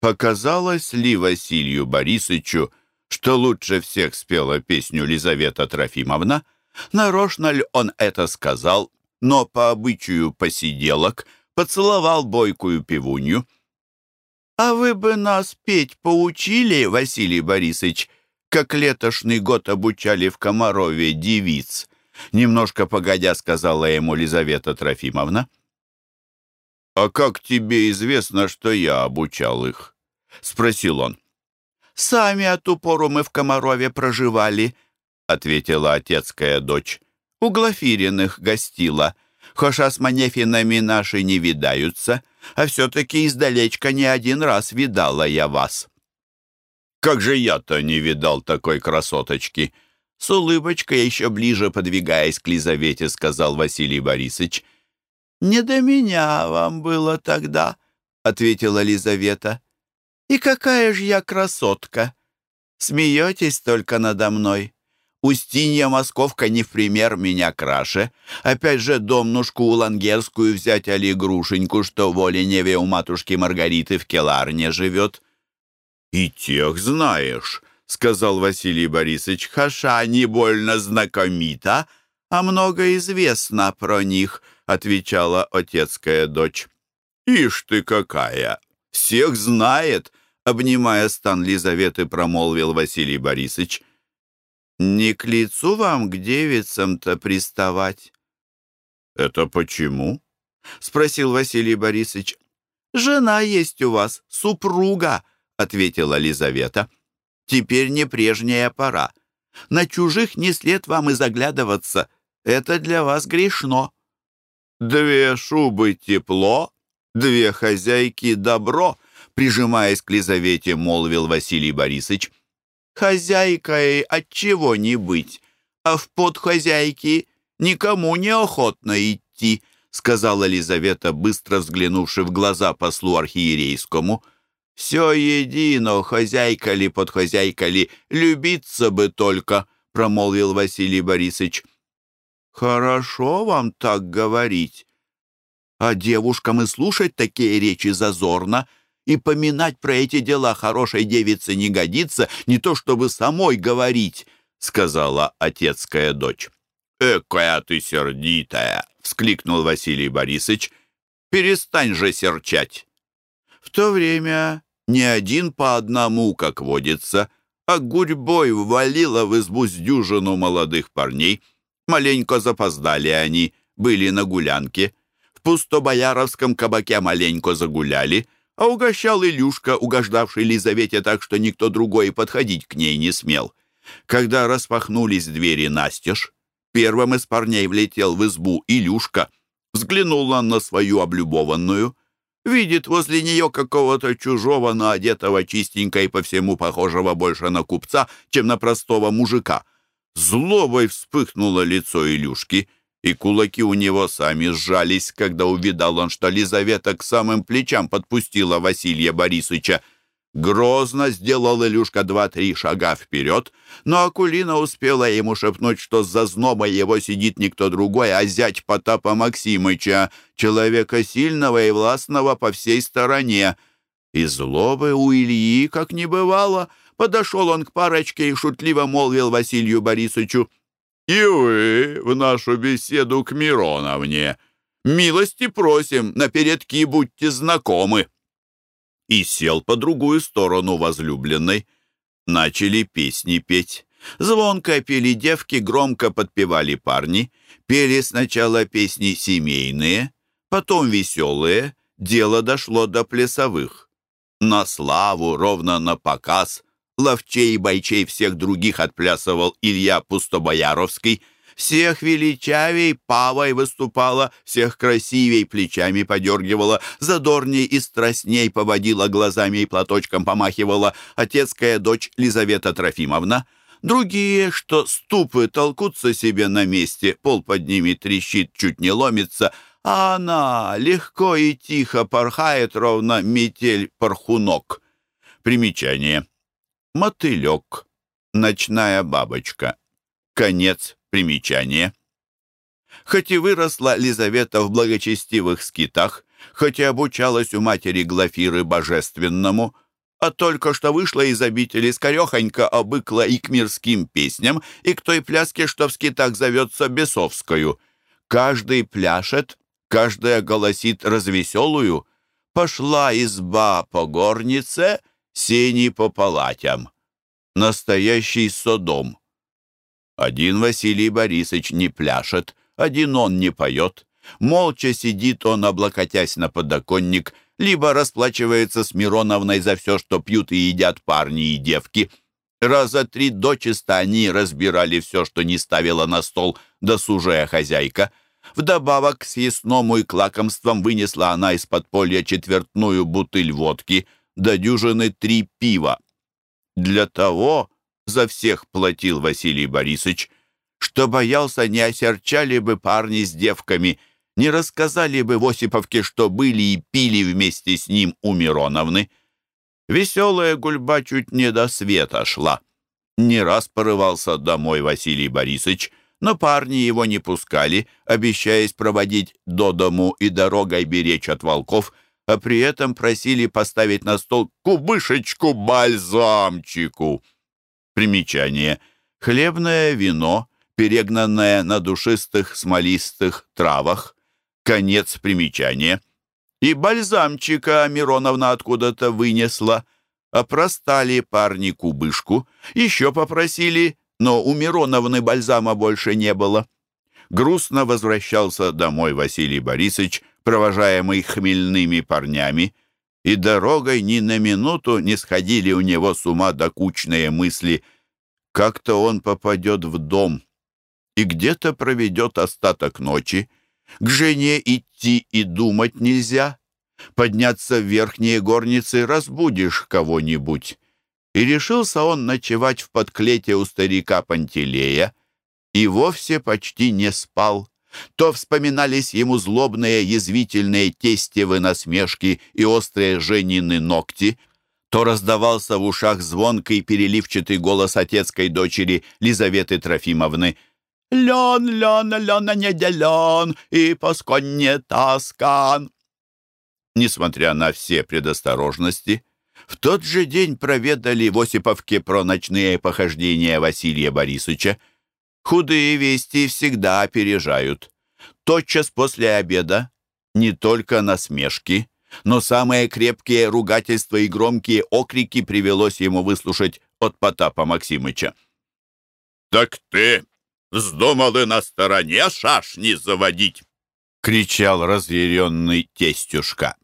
Показалось ли Василию Борисовичу, что лучше всех спела песню Лизавета Трофимовна? Нарочно ли он это сказал, но по обычаю посиделок поцеловал бойкую пивунью? «А вы бы нас петь поучили, Василий Борисович, как летошный год обучали в Комарове девиц?» Немножко погодя сказала ему Лизавета Трофимовна. «А как тебе известно, что я обучал их?» — спросил он. «Сами от пору мы в Комарове проживали», — ответила отецкая дочь. «У Глафириных гостила. Хоша с Манефинами наши не видаются, а все-таки издалечка не один раз видала я вас». «Как же я-то не видал такой красоточки!» С улыбочкой, еще ближе подвигаясь к Лизавете, сказал Василий Борисович. «Не до меня вам было тогда», — ответила Лизавета. «И какая же я красотка! Смеетесь только надо мной. Устинья Московка не в пример меня краше. Опять же домнушку Улангерскую взять, али грушеньку, что в Оленеве у матушки Маргариты в Келарне живет». «И тех знаешь», — сказал Василий Борисович, — «хаша не больно знакомита, а много известно про них», — отвечала отецкая дочь. «Ишь ты какая! Всех знает!» — обнимая стан Лизаветы, промолвил Василий Борисович. «Не к лицу вам к девицам-то приставать». «Это почему?» — спросил Василий Борисович. «Жена есть у вас, супруга», — ответила Лизавета. Теперь не прежняя пора. На чужих не след вам и заглядываться. Это для вас грешно. Две шубы тепло, две хозяйки добро, прижимаясь к Лизавете, молвил Василий Борисович. Хозяйкой от чего не быть, а в подхозяйки никому не охотно идти, сказала Лизавета, быстро взглянувши в глаза послу архиерейскому. Все едино, хозяйка ли, подхозяйка ли, любиться бы только, промолвил Василий Борисович. Хорошо вам так говорить. А девушкам и слушать такие речи зазорно, и поминать про эти дела хорошей девице не годится, не то чтобы самой говорить, сказала отецкая дочь. «Экая ты сердитая!» — вскликнул Василий Борисович. «Перестань же серчать!» В то время не один по одному, как водится, а гурьбой ввалила в избу с дюжину молодых парней. Маленько запоздали они, были на гулянке. В пустобояровском кабаке маленько загуляли, а угощал Илюшка, угождавший Лизавете так, что никто другой подходить к ней не смел. Когда распахнулись двери настежь, первым из парней влетел в избу Илюшка, взглянул он на свою облюбованную, видит возле нее какого-то чужого, но одетого чистенько и по всему похожего больше на купца, чем на простого мужика. Злобой вспыхнуло лицо Илюшки, и кулаки у него сами сжались, когда увидал он, что Лизавета к самым плечам подпустила Василия Борисовича, Грозно сделал Илюшка два-три шага вперед, но Акулина успела ему шепнуть, что за знобой его сидит никто другой, а зять Потапа Максимыча, человека сильного и властного по всей стороне. И злобы у Ильи, как не бывало, подошел он к парочке и шутливо молвил Василию Борисовичу, «И вы в нашу беседу к Мироновне. Милости просим, на передки будьте знакомы» и сел по другую сторону возлюбленной. Начали песни петь. Звонко пели девки, громко подпевали парни. Пели сначала песни семейные, потом веселые. Дело дошло до плясовых. На славу, ровно на показ. Ловчей и бойчей всех других отплясывал Илья Пустобояровский — всех величавей павой выступала, всех красивей плечами подергивала, задорней и страстней поводила глазами и платочком помахивала отецкая дочь Лизавета Трофимовна. Другие, что ступы толкутся себе на месте, пол под ними трещит, чуть не ломится, а она легко и тихо порхает, ровно метель-порхунок. Примечание. Мотылек. Ночная бабочка. Конец примечания. Хоть и выросла Лизавета в благочестивых скитах, хоть и обучалась у матери Глафиры божественному, а только что вышла из обители скорехонько обыкла и к мирским песням, и к той пляске, что в скитах зовется бесовскую. Каждый пляшет, каждая голосит развеселую. Пошла изба по горнице, сени по палатям. Настоящий Содом. Один Василий Борисович не пляшет, один он не поет. Молча сидит он, облокотясь на подоконник, либо расплачивается с Мироновной за все, что пьют и едят парни и девки. Раза три дочисто они разбирали все, что не ставила на стол досужая хозяйка. Вдобавок к съестному и к лакомствам вынесла она из подполья четвертную бутыль водки до дюжины три пива. Для того за всех платил Василий Борисович, что боялся, не осерчали бы парни с девками, не рассказали бы в Осиповке, что были и пили вместе с ним у Мироновны. Веселая гульба чуть не до света шла. Не раз порывался домой Василий Борисович, но парни его не пускали, обещаясь проводить до дому и дорогой беречь от волков, а при этом просили поставить на стол кубышечку-бальзамчику. Примечание. Хлебное вино, перегнанное на душистых смолистых травах. Конец примечания. И бальзамчика Мироновна откуда-то вынесла. Опростали парни кубышку. Еще попросили, но у Мироновны бальзама больше не было. Грустно возвращался домой Василий Борисович, провожаемый хмельными парнями и дорогой ни на минуту не сходили у него с ума докучные мысли. Как-то он попадет в дом и где-то проведет остаток ночи. К жене идти и думать нельзя. Подняться в верхние горницы разбудишь кого-нибудь. И решился он ночевать в подклете у старика Пантелея. И вовсе почти не спал то вспоминались ему злобные, язвительные тестевы насмешки и острые женины ногти, то раздавался в ушах звонкий переливчатый голос отецкой дочери Лизаветы Трофимовны. «Лен, лен, лен, не делен, и поскон не таскан». Несмотря на все предосторожности, в тот же день проведали в Осиповке про ночные похождения Василия Борисовича. Худые вести всегда опережают. Тотчас после обеда не только насмешки, но самые крепкие ругательства и громкие окрики привелось ему выслушать от Потапа Максимыча. «Так ты вздумал и на стороне шашни заводить!» — кричал разъяренный тестюшка.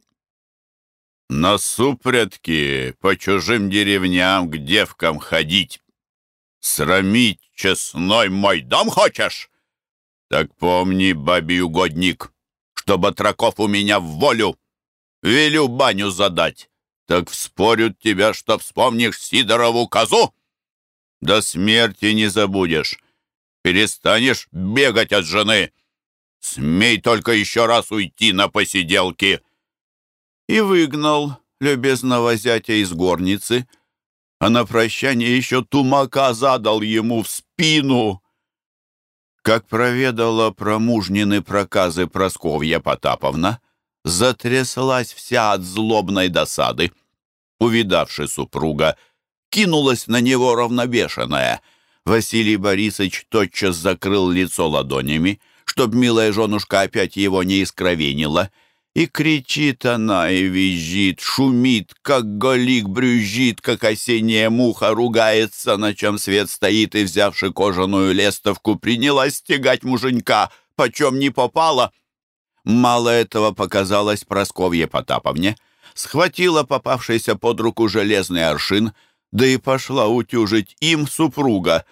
«На супрятки по чужим деревням к девкам ходить! Срамить честной мой дом хочешь? Так помни, бабий угодник, что батраков у меня в волю!» Велю баню задать. Так вспорют тебя, что вспомнишь Сидорову козу. До смерти не забудешь. Перестанешь бегать от жены. Смей только еще раз уйти на посиделки. И выгнал любезного зятя из горницы, а на прощание еще тумака задал ему в спину. Как проведала про мужнины проказы Просковья Потаповна, затряслась вся от злобной досады. Увидавши супруга, кинулась на него равнобешенная. Василий Борисович тотчас закрыл лицо ладонями, чтоб милая женушка опять его не искровенила. И кричит она, и визжит, шумит, как голик брюзжит, как осенняя муха, ругается, на чем свет стоит, и, взявши кожаную лестовку, принялась стегать муженька, почем не попала — Мало этого показалось Просковье Потаповне. Схватила попавшийся под руку железный аршин, да и пошла утюжить им супруга.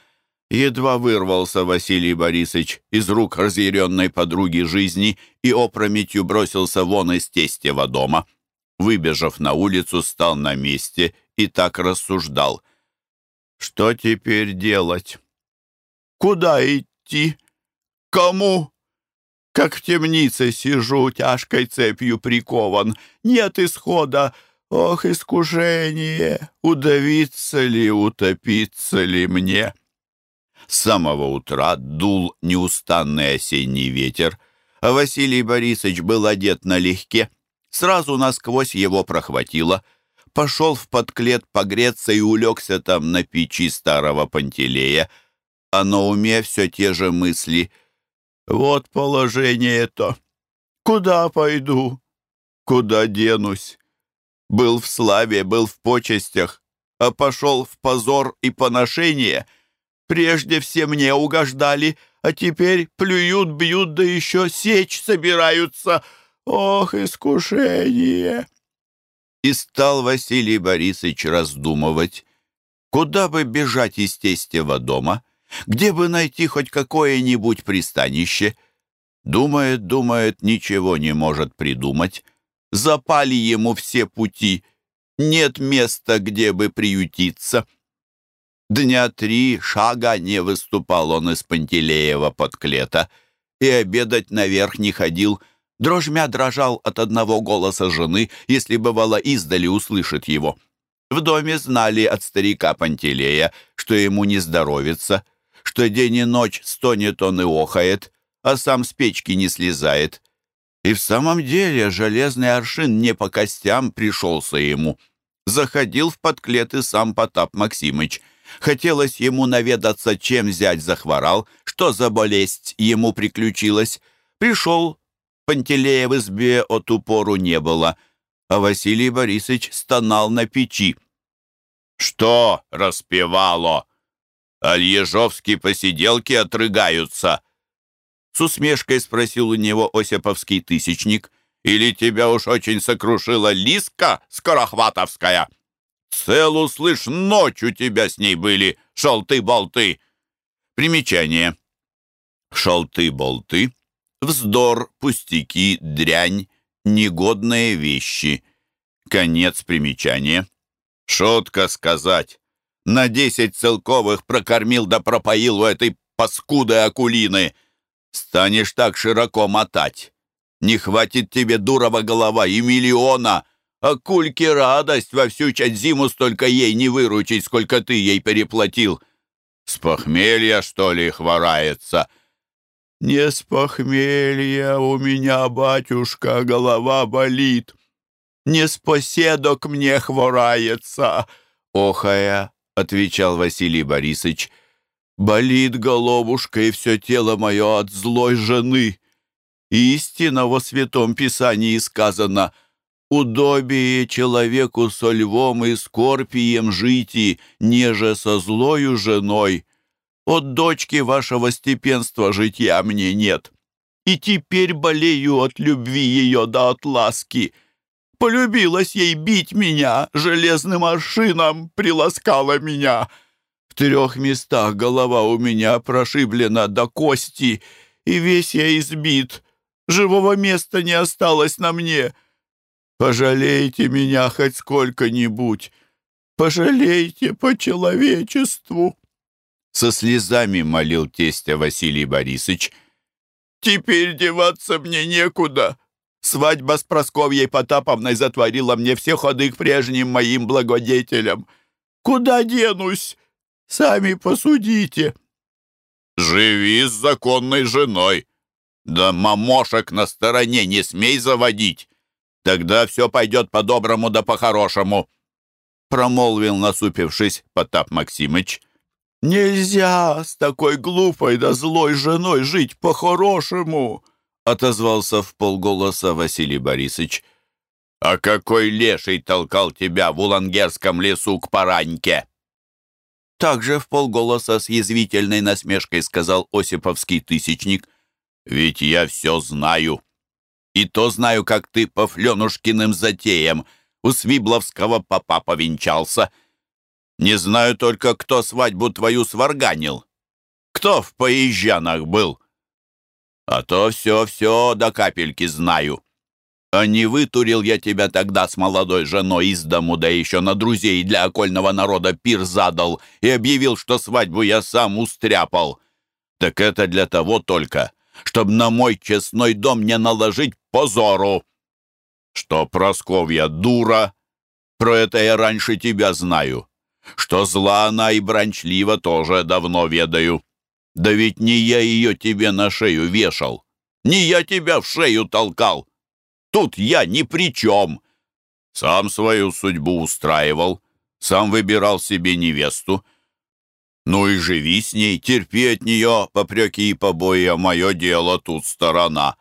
Едва вырвался Василий Борисович из рук разъяренной подруги жизни и опрометью бросился вон из тестева дома. Выбежав на улицу, стал на месте и так рассуждал. «Что теперь делать? Куда идти? Кому?» Как в темнице сижу, тяжкой цепью прикован. Нет исхода. Ох, искушение! Удавиться ли, утопиться ли мне? С самого утра дул неустанный осенний ветер, а Василий Борисович был одет налегке. Сразу насквозь его прохватило. Пошел в подклет погреться и улегся там на печи старого Пантелея. А на уме все те же мысли — вот положение-то. Куда пойду? Куда денусь? Был в славе, был в почестях, а пошел в позор и поношение. Прежде все мне угождали, а теперь плюют, бьют, да еще сечь собираются. Ох, искушение!» И стал Василий Борисович раздумывать, куда бы бежать из тестева дома — где бы найти хоть какое-нибудь пристанище? Думает, думает, ничего не может придумать. Запали ему все пути. Нет места, где бы приютиться. Дня три шага не выступал он из Пантелеева под клета и обедать наверх не ходил. Дрожмя дрожал от одного голоса жены, если бывало издали услышит его. В доме знали от старика Пантелея, что ему не здоровится — что день и ночь стонет он и охает, а сам с печки не слезает. И в самом деле железный аршин не по костям пришелся ему. Заходил в подклеты сам Потап Максимыч. Хотелось ему наведаться, чем зять захворал, что за болезнь ему приключилась. Пришел, Пантелея в избе от упору не было, а Василий Борисович стонал на печи. «Что распевало?» Альежовские посиделки отрыгаются. С усмешкой спросил у него Осиповский тысячник. Или тебя уж очень сокрушила Лиска Скорохватовская? Целую, слышь, ночь у тебя с ней были, шалты-болты. Примечание. Шалты-болты. Вздор, пустяки, дрянь, негодные вещи. Конец примечания. Шутка сказать. На десять целковых прокормил да пропоил у этой паскуды акулины. Станешь так широко мотать. Не хватит тебе, дурова голова, и миллиона, а кульке радость во всю часть зиму столько ей не выручить, сколько ты ей переплатил. С похмелья, что ли, хворается?» «Не с похмелья у меня, батюшка, голова болит. Не с поседок мне хворается!» Охая, отвечал Василий Борисович. «Болит головушка и все тело мое от злой жены. Истина во Святом Писании сказано «Удобие человеку со львом и скорпием жити, неже со злою женой». От дочки вашего степенства житья мне нет. И теперь болею от любви ее да от ласки. Полюбилась ей бить меня, железным аршином приласкала меня. В трех местах голова у меня прошиблена до кости, и весь я избит. Живого места не осталось на мне. Пожалейте меня хоть сколько-нибудь. Пожалейте по человечеству. Со слезами молил тестя Василий Борисович. «Теперь деваться мне некуда. Свадьба с Просковьей Потаповной затворила мне все ходы к прежним моим благодетелям. Куда денусь? Сами посудите». «Живи с законной женой. Да мамошек на стороне не смей заводить. Тогда все пойдет по-доброму да по-хорошему», промолвил, насупившись, Потап Максимыч. «Нельзя с такой глупой да злой женой жить по-хорошему!» отозвался в полголоса Василий Борисович. «А какой леший толкал тебя в Улангерском лесу к Параньке?» Также в полголоса с язвительной насмешкой сказал Осиповский тысячник. «Ведь я все знаю. И то знаю, как ты по Фленушкиным затеям у Свибловского папа повенчался». Не знаю только, кто свадьбу твою сварганил. Кто в поезжанах был? А то все-все до капельки знаю. А не вытурил я тебя тогда с молодой женой из дому, да еще на друзей для окольного народа пир задал и объявил, что свадьбу я сам устряпал. Так это для того только, чтобы на мой честной дом не наложить позору. Что Просковья дура, про это я раньше тебя знаю. Что зла она и бранчлива тоже давно ведаю. Да ведь не я ее тебе на шею вешал, не я тебя в шею толкал. Тут я ни при чем. Сам свою судьбу устраивал, сам выбирал себе невесту. Ну и живи с ней, терпи от нее попреки и побои, а мое дело тут сторона.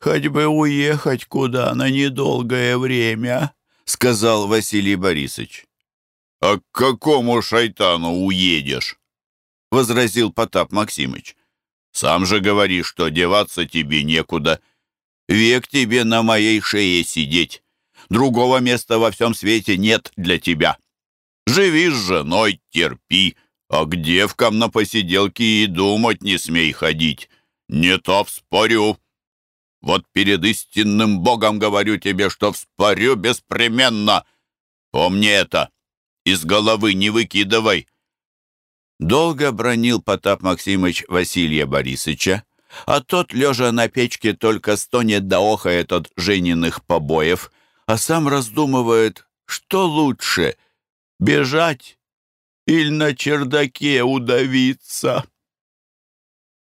«Хоть бы уехать куда на недолгое время», — сказал Василий Борисович. «А к какому шайтану уедешь?» — возразил Потап Максимыч. «Сам же говоришь, что деваться тебе некуда. Век тебе на моей шее сидеть. Другого места во всем свете нет для тебя. Живи с женой, терпи, а к девкам на посиделке и думать не смей ходить. Не то вспорю. Вот перед истинным Богом говорю тебе, что вспорю беспременно. Помни это» из головы не выкидывай!» Долго бронил Потап Максимыч Василия Борисовича, а тот, лежа на печке, только стонет да охает от Жениных побоев, а сам раздумывает, что лучше — бежать или на чердаке удавиться.